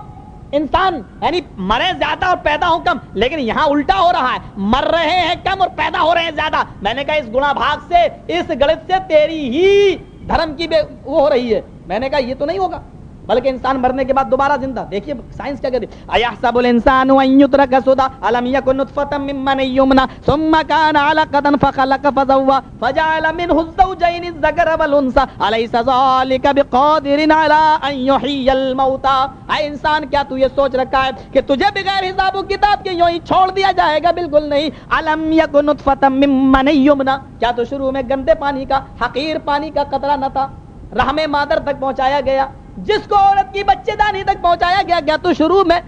انسان یعنی مرے زیادہ اور پیدا ہو کم، لیکن یہاں الٹا ہو رہا ہے۔ مر رہے ہیں کم اور پیدا ہو رہے ہیں زیادہ۔ میں نے کہا، اس گنا بھاگ سے، اس گڑت سے تیری ہی دھرم کی بے وہ ہو رہی ہے۔ میں نے کہا، یہ تو نہیں ہوگا۔ بلکہ انسان مرنے کے بعد دوبارہ زندہ۔ دیکھیے سائنس کیا کہتی ایحسب الانسان ان يترك سدى الم يكن نطفه من من يمنى، ثم كان علقه فخلق فسوى فجعل منه الزوجين الذكر والانثى اليس ذلك بقادر على ان يحيي الموتى؟ اے انسان، کیا تو یہ سوچ رکھا ہے کہ تجھے بغیر حساب و کتاب کے یوں ہی چھوڑ دیا جائے گا؟ بالکل نہیں۔ الم يكن نطفه من من يمنى۔ کیا تو شروع میں گندے پانی کا، حقیر پانی کا قطرہ نہ تھا؟ رحم مادر تک پہنچایا گیا۔ جس کو عورت کی بچے دانی تک پہنچایا گیا گیا تو شروع میں۔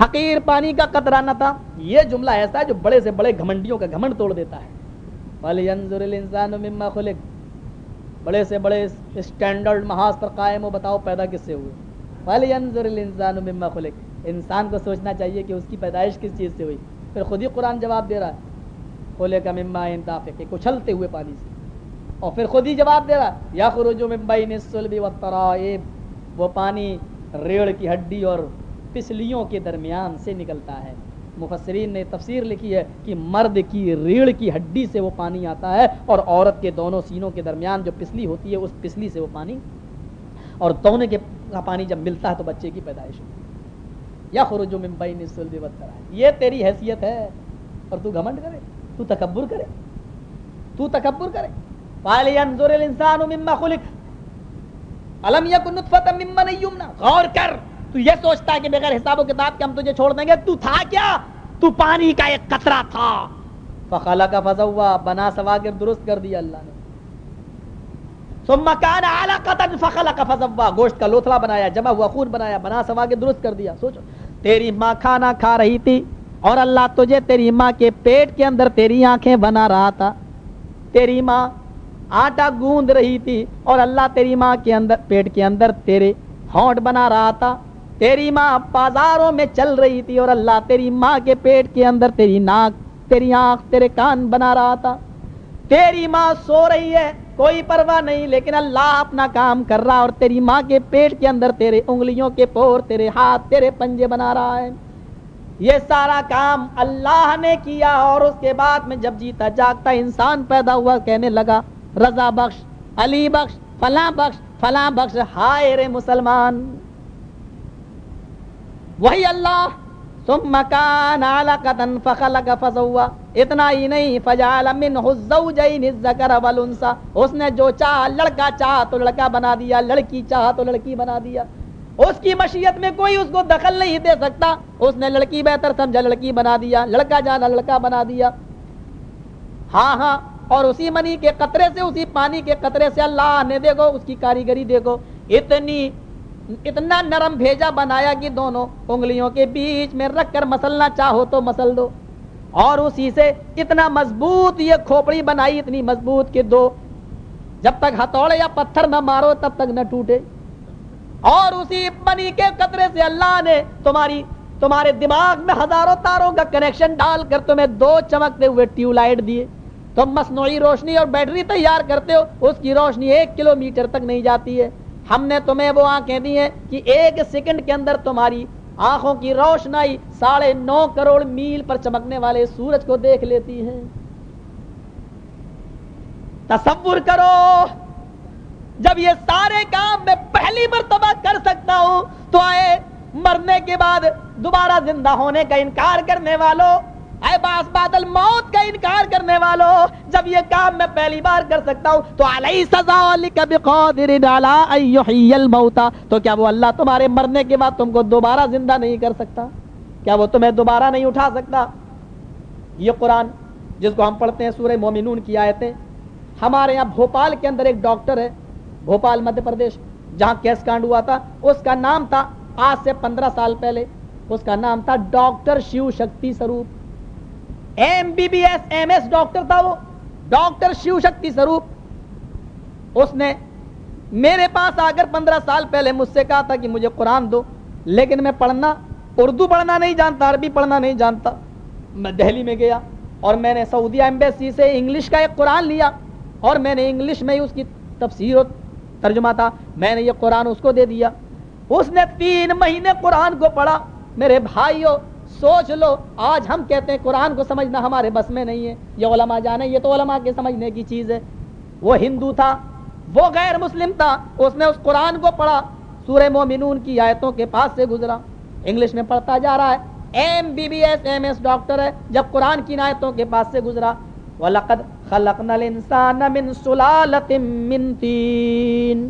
حقیر پانی کا قطرہ نہ تھا۔ یہ جملہ ایسا ہے جو بڑے سے بڑے گھمنڈیوں کا گھمنڈ توڑ دیتا ہے۔ مما خلق۔ بڑے سے بڑے اسٹینڈرڈ محاذ پر قائم ہو، بتاؤ پیدا کس سے ہوئے۔ الانسان مما خلق۔ انسان کو سوچنا چاہیے کہ اس کی پیدائش کس چیز سے ہوئی۔ پھر خود ہی قرآن جواب دے رہا ہے۔ کھولے کا مما انتافق کچلتے ہوئے پانی سے۔ اور پھر خود ہی جواب دے رہا یا خروج وہ پانی ریڑھ کی ہڈی اور پسلیوں کے درمیان سے نکلتا ہے۔ مفسرین نے تفسیر لکھی ہے کہ مرد کی ریڑھ کی ہڈی سے وہ پانی آتا ہے اور عورت کے دونوں سینوں کے درمیان جو پسلی ہوتی ہے، اس پسلی سے وہ پانی، اور دونوں کے پانی جب ملتا ہے تو بچے کی پیدائش ہوتی یا خروج ممبئی نے یہ تیری حیثیت ہے، اور تو گھمنڈ کرے، تو تکبر کرے، تو تکبر کرے۔ غور کر. تو یہ سوچتا ہے کہ بغیر حساب و کتاب کے ہم تجھے چھوڑ دیں گے. تو تھا کیا؟ تو پانی کا ایک قطرہ تھا. فخلا کا بنا سوا کر درست کر دیا اللہ نے. ثم كان فخلا کا فضا گوشت کا لوتھڑا بنایا، جمع ہوا خون بنایا، بنا سوا کے درست کر دیا. سوچو، تیری ماں کھانا کھا رہی تھی اور اللہ تجھے تیری ماں کے پیٹ کے اندر تیری آنکھیں بنا رہا تھا. تیری ماں آٹا گوند رہی تھی اور اللہ تیری ماں کے اندر پیٹ کے اندر تیرے ہونٹ بنا رہا تھا۔ تیری ماں بازاروں میں چل رہی تھی اور اللہ تیری ماں کے پیٹ کے اندر تیری ناک، تیری آنکھ، تیرے کان بنا رہا تھا۔ تیری ماں سو رہی ہے، کوئی پرواہ نہیں، لیکن اللہ اپنا کام کر رہا اور تیری ماں کے پیٹ کے اندر تیرے انگلیوں کے پور، تیرے ہاتھ، تیرے پنجے بنا رہا ہے۔ یہ سارا کام اللہ نے کیا اور اس کے بعد میں جب جیتا جاگتا انسان پیدا ہوا کہنے لگا رضا بخش، علی بخش، فلاں بخش فلاں بخش، ہائے رے مسلمان۔ وہی اللہ، ثم كان علقة فخلق فسوى اتنا ہی نہیں، فجعل منه الزوجين الذكر والانثى اس نے جو چاہ، لڑکا چاہ تو لڑکا بنا دیا، لڑکی چاہ تو لڑکی بنا دیا۔ اس کی مشیت میں کوئی اس کو دخل نہیں دے سکتا۔ اس نے لڑکی بہتر سمجھا، لڑکی بنا دیا، لڑکا جانا، لڑکا بنا دیا۔ ہاں ہاں اور اسی منی کے قطرے سے، اسی پانی کے قطرے سے اللہ نے دیکھو، اس کی کاریگری دیکھو، اتنی، اتنا نرم بھیجا بنایا کہ دونوں انگلیوں کے بیچ میں رکھ کر مسلنا چاہو تو مسل دو۔ اور اسی سے اتنا مضبوط یہ کھوپڑی بنائی، اتنی مضبوط کہ دو، جب تک ہتھوڑے یا پتھر نہ مارو تب تک نہ ٹوٹے۔ اور اسی بنی کے قطرے سے اللہ نے تمہاری، تمہارے دماغ میں ہزاروں تاروں کا کنیکشن ڈال کر تمہیں دو چمکتے ہوئے ٹیوب لائٹ دیے۔ تم مصنوعی روشنی اور بیٹری تیار کرتے ہو، اس کی روشنی ایک کلو میٹر تک نہیں جاتی ہے۔ ہم نے تمہیں وہ آنکھیں دی ہیں کہ ایک سیکنڈ کے اندر تمہاری آنکھوں کی روشنائی ساڑھے نو کروڑ میل پر چمکنے والے سورج کو دیکھ لیتی ہے تصور کرو، جب یہ سارے کام میں پہلی مرتبہ کر سکتا ہوں، تو آئے مرنے کے بعد دوبارہ زندہ ہونے کا انکار کرنے والوں اے باس بادل، موت کا انکار کرنے والوں جب یہ کام میں پہلی بار کر سکتا ہوں، تو علیہ سزا بقادر علی الموتا تو کیا وہ اللہ تمہارے مرنے کے بعد تم کو دوبارہ زندہ نہیں کر سکتا؟ کیا وہ تمہیں دوبارہ نہیں اٹھا سکتا؟ یہ قرآن جس کو ہم پڑھتے ہیں، سورہ مومنون کی آیتیں. ہمارے یہاں بھوپال کے اندر ایک ڈاکٹر ہے، بھوپال، مدھیہ پردیش، جہاں کیس کانڈ ہوا تھا. اس کا نام تھا، آج سے پندرہ سال پہلے، اس کا نام تھا doctor Shiv Shakti Swaroop. M B B S M S doctor تھا وہ ڈاکٹر شیو شکتی سروپ اس نے میرے پاس آ کر پندرہ سال پہلے مجھ سے کہا تھا کہ مجھے قرآن دو لیکن میں پڑھنا اردو پڑھنا نہیں جانتا عربی پڑھنا نہیں جانتا میں دہلی میں گیا اور میں نے سعودیہ ایمبیسی سے انگلش کا ایک قرآن لیا اور میں نے انگلش میں اس کی تفسیر و ترجمہ تھا میں نے یہ قرآن اس کو دے دیا اس نے تین مہینے قرآن کو پڑھا میرے بھائیوں سوچ لو، آج ہم کہتے ہیں قرآن کو سمجھنا ہمارے بس میں نہیں ہے۔ یہ علماء جانے، یہ تو علماء کے سمجھنے کی چیز ہے۔ وہ ہندو تھا، وہ غیر مسلم تھا، اس نے اس قرآن کو پڑھا۔ سورہ مومنون کی آیتوں کے پاس سے گزرا۔ انگلش میں پڑھتا جا رہا ہے۔ M B B S, M S doctor ہے۔ جب قرآن کی آیتوں کے پاس سے گزرا، وَلَقَدْ خَلَقْنَا الْإِنسَانَ مِنْ سُلَالَةٍ مِنْ تِينٍ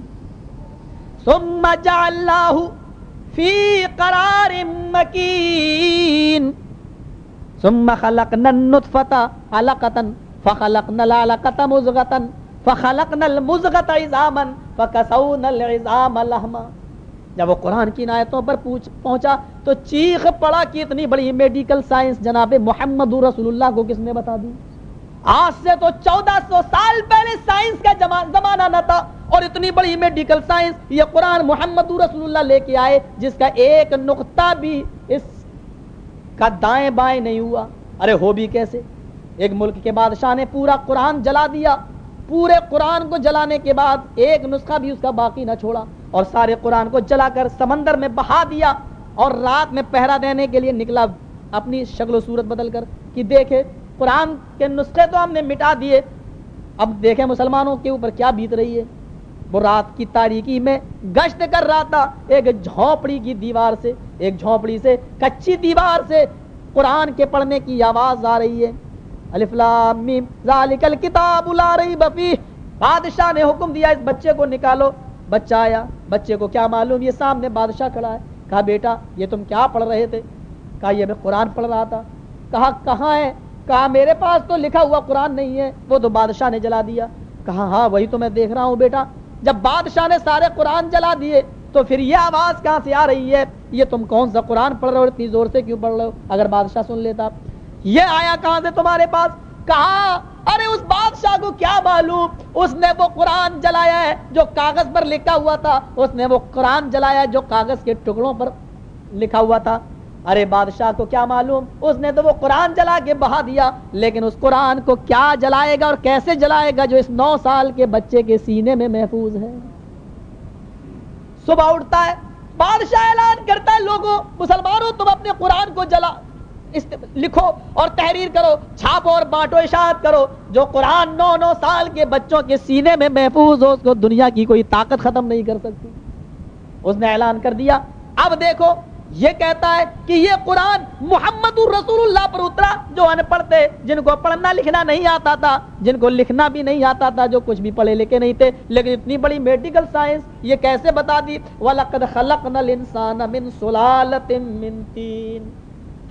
ثم جعلناه في قرار مكين. ثم خلقنا النطفة علقة، فخلقنا العلقة مزغة، فخلقنا المزغة عظاما، فكسونا العظام لحما. جب وہ قرآن کی آیتوں پر پہنچا تو چیخ پڑا کہ اتنی بڑی میڈیکل سائنس جناب محمد رسول اللہ کو کس نے بتا دی؟ آج سے تو چودہ سو سال پہلے سائنس کا زمانہ نہ تھا اور اتنی بڑی میڈیکل سائنس یہ قرآن محمد رسول اللہ لے کے آئے جس کا ایک نقطہ بھی اس کا دائیں بائیں نہیں ہوا۔ ارے ہو بھی کیسے؟ ایک ملک کے بادشاہ نے پورا قرآن جلا دیا۔ پورے قرآن کو جلانے کے بعد ایک نسخہ بھی اس کا باقی نہ چھوڑا اور سارے قرآن کو جلا کر سمندر میں بہا دیا اور رات میں پہرا دینے کے لیے نکلا اپنی شکل و صورت بدل کر کہ دیکھے قرآن کے نسخے تو ہم نے مٹا دیے۔ اب دیکھیں مسلمانوں کے اوپر کیا بیت رہی ہے۔ وہ رات کی تاریکی میں گشت کر رہا تھا۔ ایک جھونپڑی کی دیوار سے، ایک جھونپڑی سے، کچی دیوار سے قرآن کے پڑھنے کی آواز آ رہی ہے۔ ذالک الکتاب لا ریب فیہ۔ بادشاہ نے حکم دیا، اس بچے کو نکالو۔ بچہ آیا، بچے کو کیا معلوم؟ یہ سامنے بادشاہ کھڑا ہے۔ کہا، بیٹا، یہ تم کیا پڑھ رہے تھے؟ کہا، یہ میں قرآن پڑھ رہا تھا۔ کہا، کہاں ہے؟ کہا، میرے پاس تو لکھا ہوا قرآن نہیں ہے، وہ تو بادشاہ نے جلا دیا۔ کہا ہاں وہی تو میں دیکھ رہا ہوں بیٹا۔ جب بادشاہ نے سارے قرآن جلا دیے، تو پھر یہ آواز کہاں سے آ رہی ہے؟ یہ تم کون سا قرآن پڑھ رہے ہو اتنی زور سے کیوں پڑھ رہے ہو؟ اگر بادشاہ سن لیتا۔ یہ آیا کہاں سے تمہارے پاس؟ کہا، ارے، اس بادشاہ کو کیا معلوم؟ اس نے وہ قرآن جلایا ہے جو کاغذ پر لکھا ہوا تھا۔ اس نے وہ قرآن جلایا جو کاغذ کے ٹکڑوں پر لکھا ہوا تھا۔ ارے بادشاہ کو کیا معلوم؟ اس نے تو وہ قرآن جلا کے بہا دیا، لیکن اس قرآن کو کیا جلائے گا اور کیسے جلائے گا جو اس نو سال کے بچے کے سینے میں محفوظ ہے؟ صبح اٹھتا ہے، بادشاہ اعلان کرتا ہے، لوگوں، مسلمانوں، تم اپنے قرآن کو جلا لکھو اور تحریر کرو، چھاپو اور بانٹو، اشاعت کرو، جو قرآن نو نو سال کے بچوں کے سینے میں محفوظ ہو، اس کو دنیا کی کوئی طاقت ختم نہیں کر سکتی۔ اس نے اعلان کر دیا، اب دیکھو یہ کہتا ہے کہ یہ قرآن محمد الرسول اللہ پر اترا، جو ان پڑھ تھے جن کو پڑھنا لکھنا نہیں آتا تھا، جن کو لکھنا بھی نہیں آتا تھا، جو کچھ بھی پڑھے لکھے نہیں تھے، لیکن اتنی بڑی میڈیکل سائنس یہ کیسے بتا دی؟ وَلَقَدْ خَلَقْنَا الْإِنسَانَ مِن سُلَالَةٍ مِن تین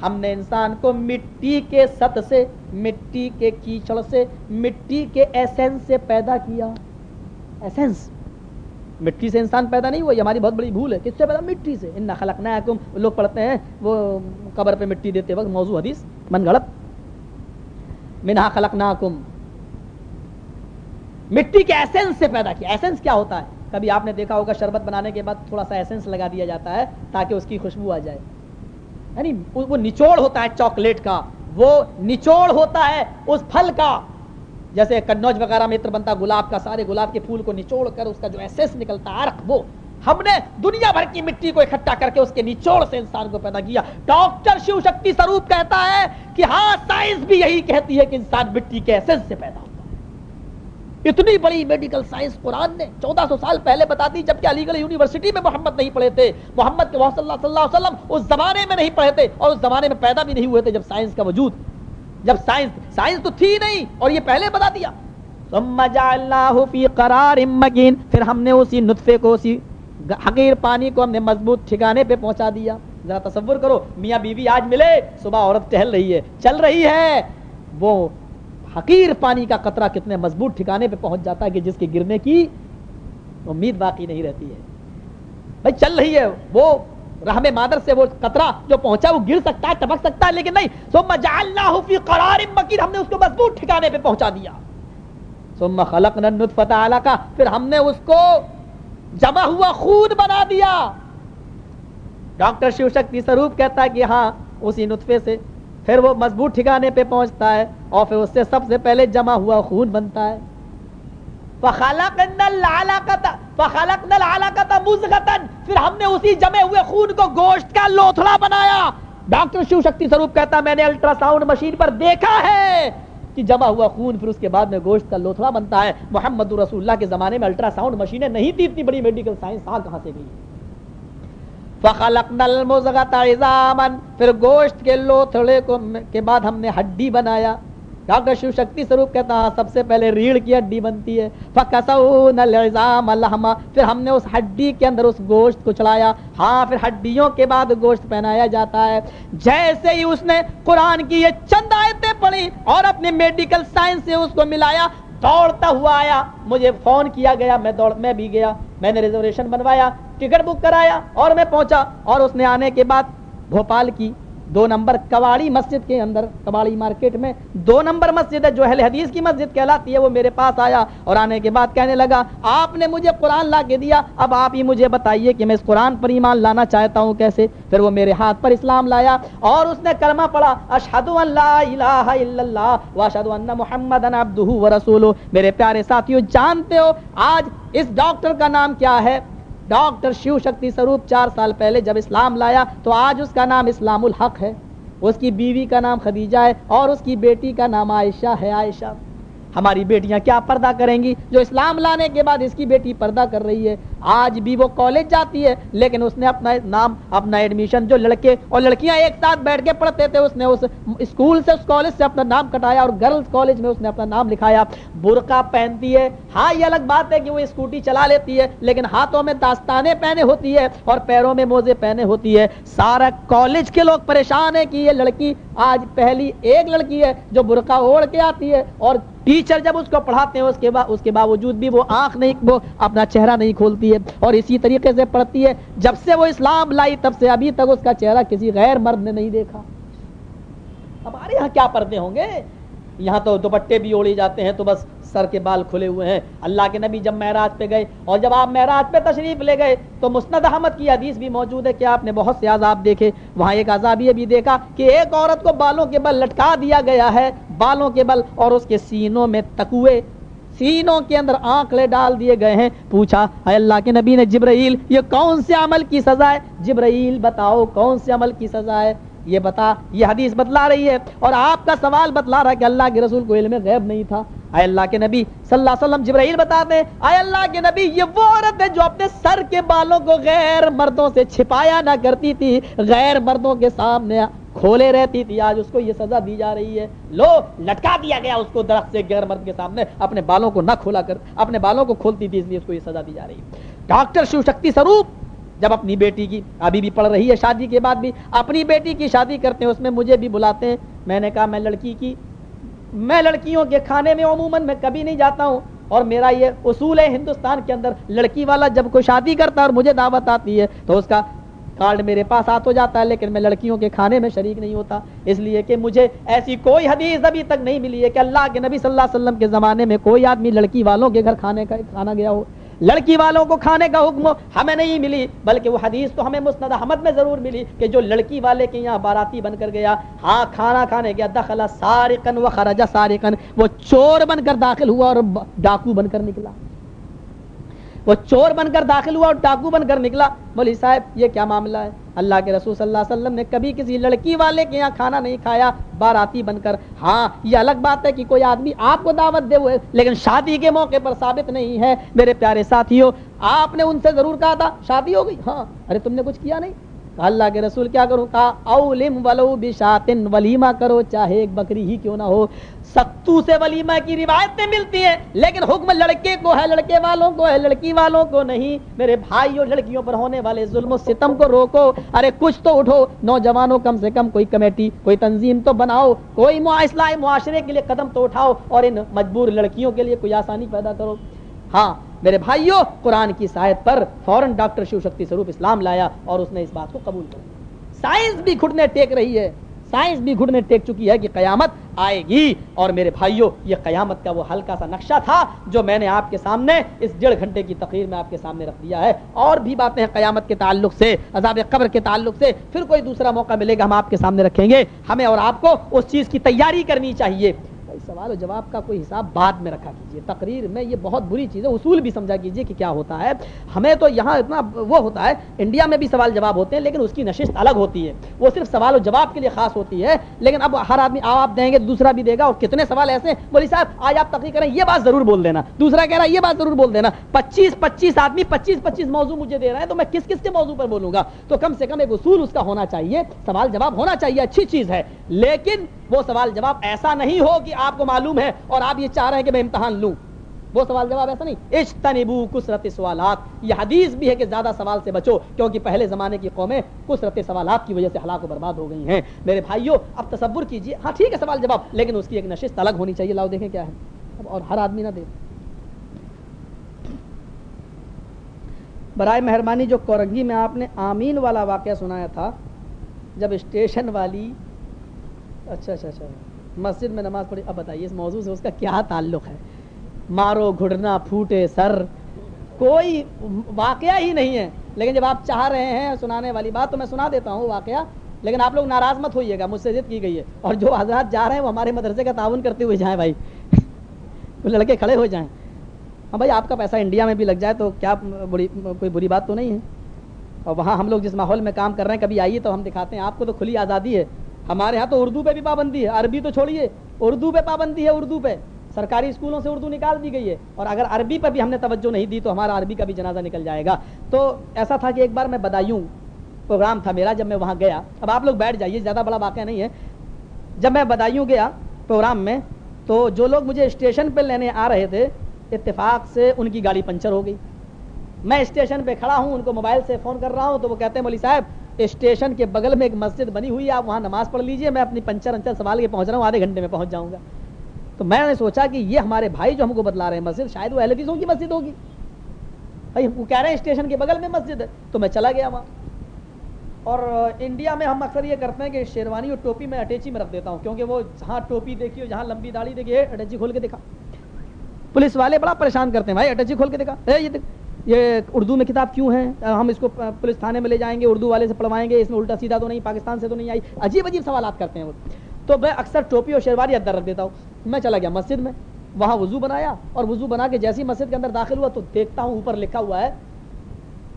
ہم نے انسان کو مٹی کے ست سے، مٹی کے کیچڑ سے، مٹی کے ایسنس سے پیدا کیا۔ ایسنس مٹی سے انسان پیدا نہیں ہوا، یہ ہماری بہت بڑی بھول ہے۔ کس سے پیدا؟ مٹی سے۔ ان خلق نہ لوگ پڑھتے ہیں، وہ قبر پہ مٹی دیتے وقت موضوع حدیث من غلط۔ منہا خلق مٹی کے ایسنس سے پیدا کیا۔ ایسنس کیا ہوتا ہے؟ کبھی آپ نے دیکھا ہوگا شربت بنانے کے بعد تھوڑا سا ایسنس لگا دیا جاتا ہے تاکہ اس کی خوشبو آ جائے۔ یعنی وہ نچوڑ ہوتا ہے چاکلیٹ کا۔ وہ نچوڑ ہوتا ہے اس پھل کا۔ جیسے کنوج وغیرہ میں عطر بنتا، گلاب کا، سارے گلاب کے پھول کو نچوڑ کر اس کا جو ایسس نکلتا ہے وہ۔ ہم نے دنیا بھر کی مٹی کو اکٹھا کر کے اس کے نچوڑ سے انسان کو پیدا کیا۔ ڈاکٹر شیو شکتی سروپ کہتا ہے کہ ہاں سائنس بھی یہی کہتی ہے کہ انسان مٹی کے ایسنس سے پیدا ہوتا ہے۔ اتنی بڑی میڈیکل سائنس قرآن نے چودہ سو سال پہلے بتا دی، جبکہ علی گڑھ یونیورسٹی میں محمد نہیں پڑھے تھے۔ محمد کے صلی صلی اللہ علیہ وسلم اس زمانے میں نہیں پڑھے تھے اور اس زمانے میں پیدا بھی نہیں ہوئے تھے جب سائنس کا وجود۔ جب سائنس سائنس تو تھی نہیں اور یہ پہلے بتا دیا۔ ثم جعلناه في قرار مکین، پھر ہم نے اسی نطفے کو، اسی حقیر پانی کو ہم نے مضبوط ٹھکانے پہ پہنچا دیا۔ ذرا تصور کرو، میاں بیوی بی آج ملے، صبح عورت ٹہل رہی ہے، چل رہی ہے۔ وہ حقیر پانی کا قطرہ کتنے مضبوط ٹھکانے پہ پہنچ جاتا ہے کہ جس کے گرنے کی امید باقی نہیں رہتی ہے۔ بھائی چل رہی ہے، وہ رحم مادر سے وہ قطرہ جو پہنچا وہ گر سکتا ہے، ٹپک سکتا ہے، لیکن نہیں۔ ثم جعلناه في قرار مکین ہم نے اس کو مضبوط ٹھکانے پہ پہنچا دیا۔ ثم خلقنا النطفه علقہ پھر ہم نے اس کو جمع ہوا خون بنا دیا۔ ڈاکٹر شیو شکتی سروپ کہتا ہے کہ ہاں اسی نطفے سے پھر وہ مضبوط ٹھکانے پہ پہنچتا ہے اور پھر اس سے سب سے پہلے جمع ہوا خون بنتا ہے۔ فخلقنا العلقه فخلقنا العلقه مزغه پھر ہم نے اسی جمے ہوئے خون کو گوشت کا لوتھڑا بنایا۔ ڈاکٹر شیو شکتی سروپ کہتا، میں نے الٹرا ساؤنڈ مشین پر دیکھا ہے کہ جمع ہوا خون پھر اس کے بعد میں گوشت کا لوتھڑا بنتا ہے۔ محمد رسول اللہ کے زمانے میں الٹرا ساؤنڈ مشینیں نہیں تھی، اتنی بڑی میڈیکل سائنس آ کہاں سے گئی فخلقنا المزغه عظاما۔ پھر گوشت کے لوتھڑے کو کے بعد ہم نے ہڈی بنایا۔ ڈاکٹر شیو شکتی سروپ کہتا ہے، سب سے پہلے ریڑھ کی ہڈی بنتی ہے۔ پھر ہم نے اس ہڈی کے اندر اس گوشت کو چڑھایا ہاں پھر ہڈیوں کے بعد گوشت پہنایا جاتا ہے۔ جیسے ہی اس نے قرآن کی یہ چند آیتیں پڑھی اور اپنے میڈیکل سائنس سے اس کو ملایا، دوڑتا ہوا آیا۔ مجھے فون کیا گیا، میں دوڑ، میں بھی گیا۔ میں نے ریزرویشن بنوایا، ٹکٹ بک کرایا اور میں پہنچا۔ اور اس نے آنے کے بعد بھوپال کی دو نمبر کواڑی مسجد کے اندر کواڑی مارکیٹ میں دو نمبر مسجد ہے جو اہل حدیث کی مسجد کہلاتی ہے، وہ میرے پاس آیا اور آنے کے بعد کہنے لگا، آپ نے مجھے قرآن لا کے دیا، اب آپ ہی مجھے بتائیے کہ میں اس قرآن پر ایمان لانا چاہتا ہوں کیسے؟ پھر وہ میرے ہاتھ پر اسلام لایا اور اس نے کلمہ پڑھا اشہد اللہ الہ الا اللہ واشہد ان محمد عبدہ ورسولہ۔ میرے پیارے ساتھیوں جانتے ہو آج اس ڈاکٹر کا نام کیا ہے؟ ڈاکٹر شیو شکتی سروپ چار سال پہلے جب اسلام لایا تو آج اس کا نام اسلام الحق ہے۔ اس کی بیوی کا نام خدیجہ ہے اور اس کی بیٹی کا نام عائشہ ہے۔ عائشہ، ہماری بیٹیاں کیا پردہ کریں گی؟ جو اسلام لانے کے بعد اس کی بیٹی پردہ کر رہی ہے۔ آج بھی وہ کالج جاتی ہے، لیکن اس نے اپنا نام، اپنا ایڈمیشن جو لڑکے اور لڑکیاں ایک ساتھ بیٹھ کے پڑھتے تھے، اس نے اس اسکول سے اس کالج سے اپنا نام کٹایا اور گرلز کالج میں اس نے اپنا نام لکھایا۔ برقع پہنتی ہے۔ ہاں یہ الگ بات ہے کہ وہ اسکوٹی چلا لیتی ہے، لیکن ہاتھوں میں داستانے پہنے ہوتی ہے اور پیروں میں موزے پہنے ہوتی ہے۔ سارا کالج کے لوگ پریشان ہے کہ یہ لڑکی آج پہلی ایک لڑکی ہے جو برقع اوڑھ کے آتی ہے اور ٹیچر جب اس کو پڑھاتے ہیں، اس کے اس کے باوجود بھی وہ آنکھ نہیں، وہ اپنا چہرہ نہیں کھولتی۔ ہے اور اسی طریقے سے پڑھتی ہے۔ جب سے وہ اسلام لائی، تب سے ابھی تک اس کا چہرہ کسی غیر مرد نے نہیں دیکھا۔ ہمارے یہاں کیا پردے ہوں گے؟ یہاں تو دوپٹے بھی اوڑے جاتے ہیں تو بس سر کے بال کھلے ہوئے ہیں۔ اللہ کے نبی جب معراج پہ گئے اور جب آپ معراج پہ تشریف لے گئے تو مسند احمد کی حدیث بھی موجود ہے کہ آپ نے بہت سے عذاب دیکھے۔ وہاں ایک عذاب یہ بھی دیکھا کہ ایک عورت کو بالوں کے بل لٹکا دیا گیا ہے، بالوں کے بل اور اس کے سینوں میں تکوے۔ سینوں کے اندر آنکڑے ڈال دیے گئے ہیں۔ پوچھا، اے اللہ کے نبی نے جبرائیل، یہ کون سے عمل کی سزا ہے؟ جبرائیل، بتاؤ کون سے عمل کی سزا ہے؟ یہ بتا، یہ حدیث بتلا رہی ہے۔ اور آپ کا سوال بتلا رہا ہے کہ اللہ کے رسول کو علم غیب نہیں تھا۔ اے اللہ کے نبی، صلی اللہ علیہ وسلم جبرائیل بتاتے ہیں، اے اللہ کے نبی، یہ وہ عورت ہے جو اپنے سر کے بالوں کو غیر مردوں سے چھپایا نہ کرتی تھی، غیر مردوں کے سامنے کھولے رہتی تھی، آج اس کو یہ سزا دی جا رہی ہے۔ لو، لٹکا دیا گیا اس کو درخت سے غیر مرد کے سامنے۔ اپنے بالوں کو نہ کھولا کر، اپنے بالوں کو کھولتی تھی، اس لیے اس کو یہ سزا دی جا رہی ہے۔ ڈاکٹر شیو شکتی سروپ، جب اپنی بیٹی کی، ابھی بھی پڑھ رہی ہے شادی کے بعد بھی، اپنی بیٹی کی شادی کرتے ہیں، اس میں مجھے بھی بلاتے ہیں۔ میں نے کہا، میں لڑکی کی، میں لڑکیوں کے کھانے میں عموماً میں کبھی نہیں جاتا ہوں۔ اور میرا یہ اصول ہے، ہندوستان کے اندر لڑکی والا جب کوئی شادی کرتا ہے اور مجھے دعوت آتی ہے، تو اس کا کارڈ میرے پاس آ تو جاتا ہے، لیکن میں لڑکیوں کے کھانے میں شریک نہیں ہوتا۔ اس لیے کہ مجھے ایسی کوئی حدیث ابھی تک نہیں ملی ہے کہ اللہ کے نبی صلی اللہ علیہ وسلم کے زمانے میں کوئی آدمی لڑکی والوں کے گھر کھانے کا کھانا گیا ہو۔ لڑکی والوں کو کھانے کا حکم ہمیں نہیں ملی، بلکہ وہ حدیث تو ہمیں مسند احمد میں ضرور ملی کہ جو لڑکی والے کے یہاں باراتی بن کر گیا ہاں کھانا کھانے گیا دخلا سارقن و خرجا سارقن وہ چور بن کر داخل ہوا اور ڈاکو بن کر نکلا۔ وہ چور بن کر داخل ہوا اور ڈاکو بن کر نکلا۔ بولی صاحب، یہ کیا معاملہ ہے؟ اللہ کے رسول صلی اللہ علیہ وسلم نے کبھی کسی لڑکی والے کے یہاں کھانا نہیں کھایا۔ باراتی بن کر۔ ہاں یہ الگ بات ہے کہ کوئی آدمی آپ کو دعوت دے ہوئے، لیکن شادی کے موقع پر ثابت نہیں ہے۔ میرے پیارے ساتھیوں آپ نے ان سے ضرور کہا تھا، شادی ہو گئی۔ ہاں ارے تم نے کچھ کیا نہیں؟ اللہ کے رسول کیا کروں؟ کہا، اولم ولو بشاتن ولیمہ کرو، چاہے ایک بکری ہی کیوں نہ ہو۔ سختو سے ولیمہ کی روایتیں ملتی ہیں، لیکن حکم لڑکے کو ہے، لڑکے والوں کو ہے، لڑکی والوں کو نہیں۔ میرے بھائی اور لڑکیوں پر ہونے والے ظلم و ستم کو روکو۔ ارے کچھ تو اٹھو، نوجوانوں کم سے کم کوئی کمیٹی، کوئی تنظیم تو بناؤ۔ کوئی اصلاح معاشرے کے لیے قدم تو اٹھاؤ اور ان مجبور لڑکیوں کے لیے کوئی آسانی پیدا کرو۔ ہاں میرے بھائیوں قرآن کی سائد پر فوراً ڈاکٹر شیو شکتی سروپ اسلام لایا اور اس نے اس بات کو قبول کر سائنس بھی گھٹنے ٹیک رہی ہے۔ سائنس بھی گھٹنے ٹیک چکی ہے کہ قیامت آئے گی۔ اور میرے بھائیوں یہ قیامت کا وہ ہلکا سا نقشہ تھا جو میں نے آپ کے سامنے اس ڈیڑھ گھنٹے کی تقریر میں آپ کے سامنے رکھ دیا ہے۔ اور بھی باتیں ہیں قیامت کے تعلق سے، عذاب قبر کے تعلق سے۔ پھر کوئی دوسرا موقع ملے گا ہم آپ کے سامنے رکھیں گے۔ ہمیں اور آپ کو اس چیز کی تیاری کرنی چاہیے۔ بھائی، سوال و جواب کا کوئی حساب بعد میں رکھا کیجیے تقریر میں یہ بہت بری چیز ہے، اصول بھی سمجھا کیجیے کہ کیا ہوتا ہے۔ ہمیں تو یہاں اتنا وہ ہوتا ہے، انڈیا میں بھی سوال جواب ہوتے ہیں، لیکن اس کی نشست الگ ہوتی ہے۔ وہ صرف سوال و جواب کے لیے خاص ہوتی ہے، لیکن اب ہر آدمی آپ دیں گے، دوسرا بھی دے گا، اور کتنے سوال ایسے ہیں۔ بولی صاحب، آج آپ تقریر کریں، یہ بات ضرور بول دینا۔ دوسرا کہہ رہا ہے، یہ بات ضرور بول دینا۔ پچیس پچیس آدمی، پچیس پچیس موضوع مجھے دے رہے ہیں، تو میں کس کس کے موضوع پر بولوں گا؟ تو کم سے کم ایک اصول اس کا ہونا چاہیے۔ سوال جواب ہونا چاہیے، اچھی چیز ہے، لیکن وہ سوال جواب ایسا نہیں ہو کہ آپ کو معلوم ہے اور آپ یہ چاہ رہے ہیں کہ میں امتحان لوں۔ وہ سوال جواب ایسا نہیں۔ اجتنبو کسرت سوالات۔ یہ حدیث بھی ہے کہ زیادہ سوال سے بچو، کیونکہ پہلے زمانے کی قومیں کسرت سوالات کی وجہ سے ہلاک و برباد ہو گئی ہیں۔ میرے بھائیوں اب تصور کیجیے۔ ہاں ٹھیک ہے، سوال جواب، لیکن اس کی ایک نشست الگ ہونی چاہیے۔ لاؤ، دیکھیں کیا ہے۔ اور ہر آدمی نہ دے۔ برائے مہربانی، جو کورنگی میں آپ نے آمین والا واقعہ سنایا تھا، جب اسٹیشن والی اچھا اچھا اچھا۔ مسجد میں نماز پڑھی، اب بتائیے اس موضوع سے اس کا کیا تعلق ہے؟ مارو گھڑنا پھوٹے، سر، کوئی واقعہ ہی نہیں ہے۔ لیکن جب آپ چاہ رہے ہیں سنانے والی بات تو میں سنا دیتا ہوں واقعہ، لیکن آپ لوگ ناراض مت ہوئیے گا، مجھ سے ضد کی گئی ہے۔ اور جو حضرات جا رہے ہیں وہ ہمارے مدرسے کا تعاون کرتے ہوئے جائیں بھائی۔ لڑکے کھڑے ہو جائیں۔ ہاں بھائی، آپ کا پیسہ انڈیا میں بھی لگ جائے تو کیا بری، کوئی بری بات تو نہیں ہے؟ اور وہاں ہم لوگ جس ماحول میں کام کر رہے ہیں، کبھی آئیے تو ہم دکھاتے ہیں۔ آپ کو تو کھلی آزادی ہے۔ ہمارے ہاں تو اردو پہ بھی پابندی ہے، عربی تو چھوڑیے۔ اردو پہ پابندی ہے، اردو پہ۔ سرکاری اسکولوں سے اردو نکال دی گئی ہے۔ اور اگر عربی پہ بھی ہم نے توجہ نہیں دی تو ہمارا عربی کا بھی جنازہ نکل جائے گا۔ تو ایسا تھا کہ ایک بار میں بدایوں پروگرام تھا میرا جب میں وہاں گیا۔ اب آپ لوگ بیٹھ جائیے، زیادہ بڑا واقعہ نہیں ہے۔ جب میں بدایوں گیا پروگرام میں تو جو لوگ مجھے اسٹیشن پہ لینے آ رہے تھے، اتفاق سے ان کی گاڑی پنچر ہو گئی۔ میں اسٹیشن پہ کھڑا ہوں، ان کو موبائل سے فون کر رہا ہوں تو وہ کہتے ہیں مولی صاحب اسٹیشن کے بغل میں ایک مسجد بنی ہوئی ہے، آپ وہاں نماز پڑھ لیجیے، میں اپنی پنچر انچر سوال کے پہنچ رہا ہوں، آدھے گھنٹے میں پہنچ جاؤں گا۔ تو میں نے سوچا کہ یہ ہمارے بھائی جو ہم کو بتلا رہے ہیں مسجد، شاید وہ اہل کی مسجد ہوگی۔ بھائی وہ کہہ رہے ہیں اسٹیشن کے بغل میں مسجد ہے تو میں چلا گیا وہاں۔ اور انڈیا میں ہم اکثر یہ کرتے ہیں کہ شیروانی اور ٹوپی میں اٹیچی میں رکھ دیتا ہوں، کیونکہ وہ جہاں ٹوپی دیکھی ہو جہاں لمبی داڑھی دیکھی اٹیچی کھول کے دکھا۔ پولیس والے بڑا پریشان کرتے ہیں، بھائی، اٹیچی کھول کے دیکھا اے، یہ دیکھ۔ یہ اردو میں کتاب کیوں ہے ہم اس کو پولیس تھانے میں لے جائیں گے، اردو والے سے پڑھوائیں گے، اس میں الٹا سیدھا تو نہیں، پاکستان سے تو نہیں آئی۔ عجیب عجیب سوالات کرتے ہیں وہ۔ تو میں اکثر ٹوپی اور شیروانی اندر رکھ دیتا ہوں۔ میں چلا گیا مسجد میں، وہاں وضو بنایا اور وضو بنا کے جیسی مسجد کے اندر داخل ہوا تو دیکھتا ہوں اوپر لکھا ہوا ہے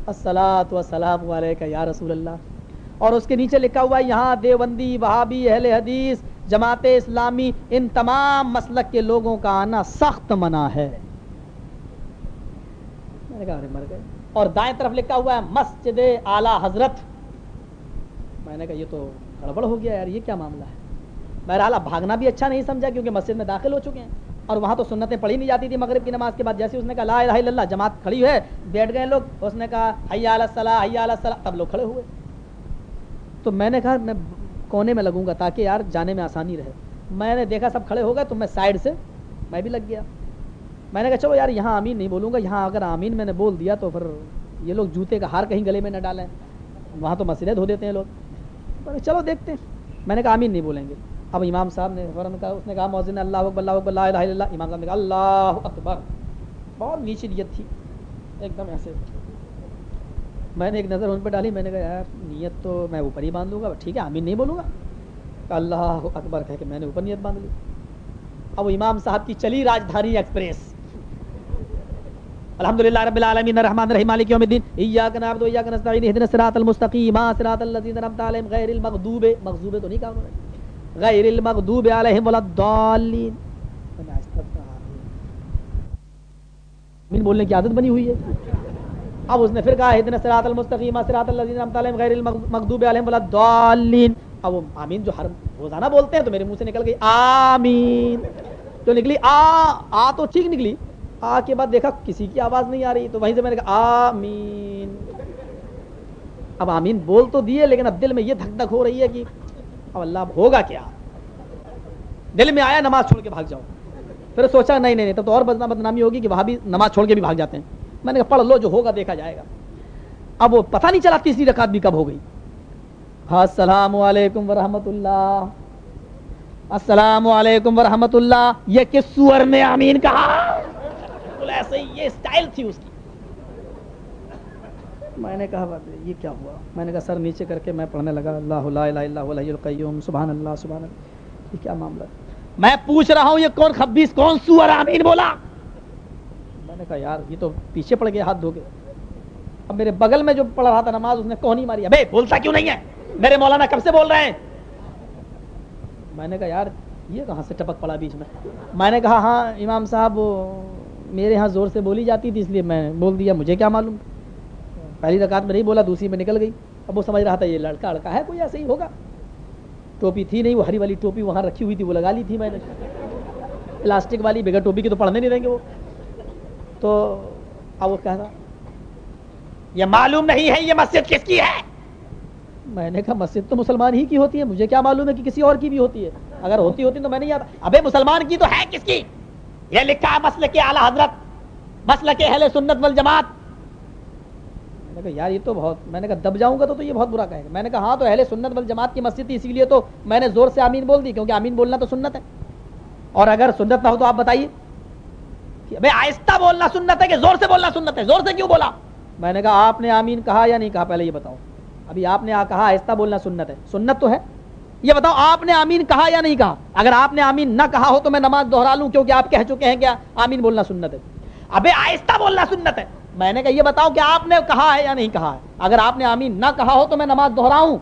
السلاۃ وسلام علیہ یا رسول اللہ۔ اور اس کے نیچے لکھا ہوا ہے، یہاں دیوبندی، وہابی، اہل حدیث، جماعت اسلامی، ان تمام مسلک کے لوگوں کا آنا سخت منع ہے۔ میں نے کہا ارے مر گئے۔ اور دائیں طرف لکھا ہوا ہے، مسجد اعلی حضرت۔ میں نے کہا یہ تو گڑبڑ ہو گیا یار، یہ کیا معاملہ ہے؟ بہرحال بھاگنا بھی اچھا نہیں سمجھا کیونکہ مسجد میں داخل ہو چکے ہیں۔ اور وہاں تو سنتیں پڑھی نہیں جاتی تھی مغرب کی نماز کے بعد۔ جیسے اس نے کہا، لا الہ الا اللہ، جماعت کھڑی ہے، بیٹھ گئے لوگ۔ اس نے کہا حیا علیہ الصلاح حیا علیہ الصلاح تب لوگ کھڑے ہوئے۔ تو میں نے کہا، میں کونے میں لگوں گا تاکہ یار جانے میں آسانی رہے۔ میں نے دیکھا سب کھڑے ہو گئے، تو میں سائڈ سے، میں بھی لگ گیا۔ میں نے کہا، چلو یار، یہاں آمین نہیں بولوں گا، یہاں اگر آمین میں نے بول دیا تو پھر یہ لوگ جوتے کا ہار کہیں گلے میں نہ ڈالیں۔ وہاں تو مسجدیں دھو دیتے ہیں لوگ۔ چلو دیکھتے ہیں۔ میں نے کہا، آمین نہیں بولیں گے۔ اب امام صاحب نے فوراً کہا، اس نے کہا موزن اللہ اکبر اللہ اکبر، لا الہ الا اللہ۔ امام صاحب نے کہا، اللہ اکبر۔ بہت نیچی نیت تھی۔ ایک دم ایسے۔ میں نے ایک نظر ان پہ ڈالی۔ میں نے کہا، یار، نیت تو میں اوپر ہی باندھ لوں گا۔ ٹھیک ہے، آمین نہیں بولوں گا۔ اللہ اکبر کہہ کہ میں نے اوپر نیت باندھ لی۔ اب امام صاحب کی چلی راجدھانی ایکسپریس۔ الحمد للہ رب العالمین الرحمن الرحیم مالک یوم الدین ایاک نعبد و ایاک نستعین اهدنا الصراط المستقیم صراط الذین انعمت علیہم غیر المغضوب مغضوب تو نہیں کہا انہوں نے غیر المغضوب علیہم ولا الضالین من بولنے کی عادت بنی ہوئی ہے اب اس نے پھر کہا اهدنا الصراط المستقیم صراط الذین انعمت علیہم غیر المغضوب علیہم ولا الضالین اب وہ آمین جو ہر روزانہ بولتے ہیں تو میرے منہ سے نکل گئی آمین جو نکلی آ آ تو ٹھیک نکلی آ کے بعد دیکھا کسی کی آواز نہیں آ رہی، تو وہیں سے میں نے کہا، آمین۔ اب آمین بول تو دیے، لیکن اب دل میں یہ دھک دھک ہو رہی ہے کہ اب اللہ اب ہوگا کیا؟ دل میں آیا نماز چھوڑ کے بھاگ جاؤ پھر سوچا، نہیں نہیں نہیں، تب تو اور بدنا بدنامی ہوگی کہ وہاں بھی نماز چھوڑ کے بھی بھاگ جاتے ہیں۔ میں نے کہا، پڑھ لو، جو ہوگا دیکھا جائے گا۔ اب وہ پتہ نہیں چلا تیسری رکعت بھی کب ہو گئی۔ السلام علیکم ورحمۃ اللہ۔ السلام علیکم ورحمۃ اللہ۔ یہ کس سور میں آمین کہا؟ ایسے ہی یہ اسٹائل تھی اس کی۔ میں نے کہا یہ کیا ہوا؟ میں نے کہا سر نیچے کر کے میں پڑھنے لگا اللہ لا الہ الا اللہ القیوم سبحان اللہ سبحان اللہ۔ یہ کیا معاملہ؟ میں پوچھ رہا ہوں یہ کون خبیس کون سور آمین بولا؟ میں نے کہا یار یہ تو پیچھے پڑ گیا ہاتھ دھو کے۔ اب میرے بغل میں جو پڑھ رہا تھا نماز اس نے کون ماری۔ ابے بولتا کیوں نہیں ہے؟ میرے مولانا کب سے بول رہے ہیں؟ میں نے کہا یار یہ کہاں سے ٹپک پڑا بیچ میں؟ میں نے کہا ہاں امام صاحب میرے ہاں زور سے بولی جاتی تھی، اس لیے میں بول دیا، مجھے کیا معلوم؟ پہلی رکعت میں نہیں بولا، دوسری میں نکل گئی۔ اب وہ سمجھ رہا تھا، یہ لڑکا لڑکا ہے، کوئی ایسے ہی ہوگا۔ ٹوپی تھی نہیں، وہ ہری والی ٹوپی وہاں رکھی ہوئی تھی، وہ لگا لی تھی میں نے۔ پلاسٹک والی بغیر ٹوپی کی تو پڑھنے نہیں دیں گے وہ۔ تو اب وہ کہہ رہا یہ معلوم نہیں ہے، یہ مسجد کس کی ہے؟ میں نے کہا، مسجد تو مسلمان ہی کی ہوتی ہے، مجھے کیا معلوم ہے کہ کسی اور کی بھی ہوتی ہے؟ اگر ہوتی ہوتی تو میں نہیں یاد ابے مسلمان کی تو ہے کس کی؟ یعنی یہ لکھا ہے مسل کے اعلیٰ حضرت؟ مسل کے اہل سنت والجماعت؟ میں نے کہا یار یہ تو بہت میں نے کہا دب جاؤں گا تو, تو یہ بہت برا کہے گا۔ میں نے کہا ہاں تو اہل سنت والجماعت کی مسجد تھی اسی لیے تو میں نے زور سے آمین بول دی کیونکہ آمین بولنا تو سنت ہے۔ اور اگر سنت نہ ہو تو آپ بتائیے۔ کہ آہستہ بولنا سنت ہے کہ زور سے بولنا سنت ہے؟ زور سے کیوں بولا؟ میں نے کہا آپ نے آمین کہا یا نہیں کہا؟ پہلے یہ بتاؤ۔ ابھی آپ نے کہا آہستہ بولنا سنت ہے۔ سنت تو ہے۔ یہ بتاؤ، آپ نے آمین کہا یا نہیں کہا؟ اگر آپ نے آمین نہ کہا ہو تو میں نماز دوہرا لوں، کیونکہ آپ کہہ چکے ہیں کیا آمین بولنا سنت ہے۔ ابے آہستہ بولنا سنت ہے۔ میں نے کہا، یہ بتاؤ کہ آپ نے کہا ہے یا نہیں کہا ہے۔ اگر آپ نے آمین نہ کہا ہو تو میں نماز دوہراؤں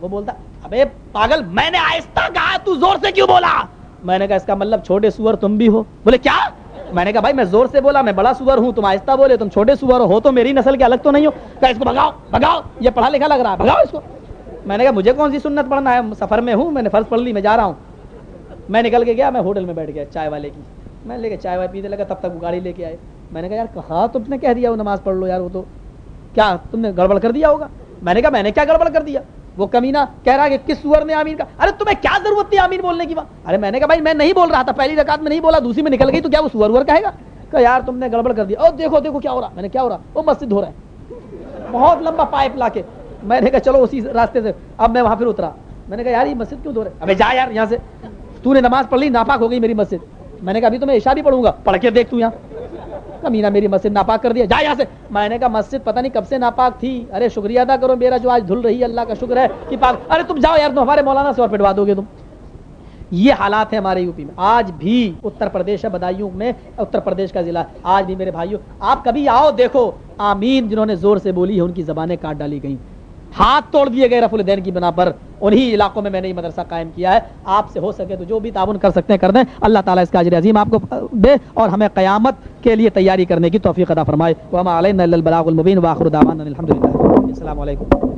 وہ بولتا، ابے پاگل، میں نے آہستہ کہا، تو زور سے کیوں بولا؟ میں نے کہا، اس کا مطلب چھوٹے سور تم بھی ہو۔ بولے، کیا؟ میں نے کہا، بھائی، میں زور سے بولا، میں بڑا سور ہوں، تم آہستہ بولے، تم چھوٹے سور ہو تو میری نسل کے الگ تو نہیں ہو۔ کہ اس کو بھگاؤ بھگاؤ، یہ پڑھا لکھا لگ رہا ہے، بھگاؤ اس کو۔ میں نے کہا، مجھے کون سی سنت پڑھنا ہے؟ سفر میں ہوں، میں نے فرض پڑھ لی، میں جا رہا ہوں۔ میں نکل کے گیا، میں ہوٹل میں بیٹھ گیا چائے والے کی۔ میں لے کے چائے وائے پینے لگا، تب تک وہ گاڑی لے کے آئے۔ میں نے کہا، یار کہا تم نے کہہ دیا وہ نماز پڑھ لو یار وہ تو؟ کیا تم نے گڑبڑ کر دیا ہوگا؟ میں نے کہا، میں نے کیا گڑبڑ کر دیا؟ وہ کمینہ کہہ رہا کہ کس سور نے آمین کا؟ ارے، تمہیں کیا ضرورت تھی آمین بولنے کی بات ارے، میں نے کہا، بھائی، میں نہیں بول رہا تھا، پہلی رکعت میں نہیں بولا، دوسری میں نکل گئی، تو کیا وہ سور ور کہے گا؟ کہ یار، تم نے گڑبڑ کر دیا۔ اور دیکھو دیکھو کیا ہو رہا میں نے کیا ہو رہا وہ مسجد ہو رہا ہے۔ بہت لمبا پائپ لا کے میں نے کہا چلو اسی راستے سے، اب میں وہاں پھر اترا۔ میں نے کہا، یار، یہ مسجد کیوں دھو رہے ابھی جا یار یہاں سے۔ تو نے نماز پڑھ لی، ناپاک ہو گئی میری مسجد۔ میں نے کہا، ابھی تو میں عشاء بھی پڑھوں گا۔ پڑھ کے دیکھ تو یہاں۔ کمینہ میری مسجد ناپاک کر دیا۔ جا یہاں سے۔ میں نے کہا، مسجد پتہ نہیں کب سے ناپاک تھی۔ ارے، شکریہ ادا کرو میرا، جو آج دھل رہی ہے، اللہ کا شکر ہے کہ پاک۔ ارے، تم جاؤ یار تم ہمارے مولانا سے اور پٹوا دو گے تم۔ یہ حالات ہیں ہمارے یوپی میں۔ آج بھی اتر پردیش ہے بدایوں میں، اتر پردیش کا ضلع آج بھی میرے بھائیوں، آپ کبھی آؤ، دیکھو۔ آمین، جنہوں نے زور سے بولی ہے، ان کی زبانیں کاٹ ڈالی گئیں۔ ہاتھ توڑ دیے گئے رف الدین کی بنا پر، انہی علاقوں میں میں نے یہ مدرسہ قائم کیا ہے۔ آپ سے ہو سکے تو جو بھی تعاون کر سکتے ہیں، کر دیں۔ اللہ تعالیٰ اس کا اجر عظیم آپ کو دے اور ہمیں قیامت کے لیے تیاری کرنے کی توفیق ادا فرمائے۔ وہ ہم البلاغ المبین واخر دعوانا الحمد للہ السلام علیکم۔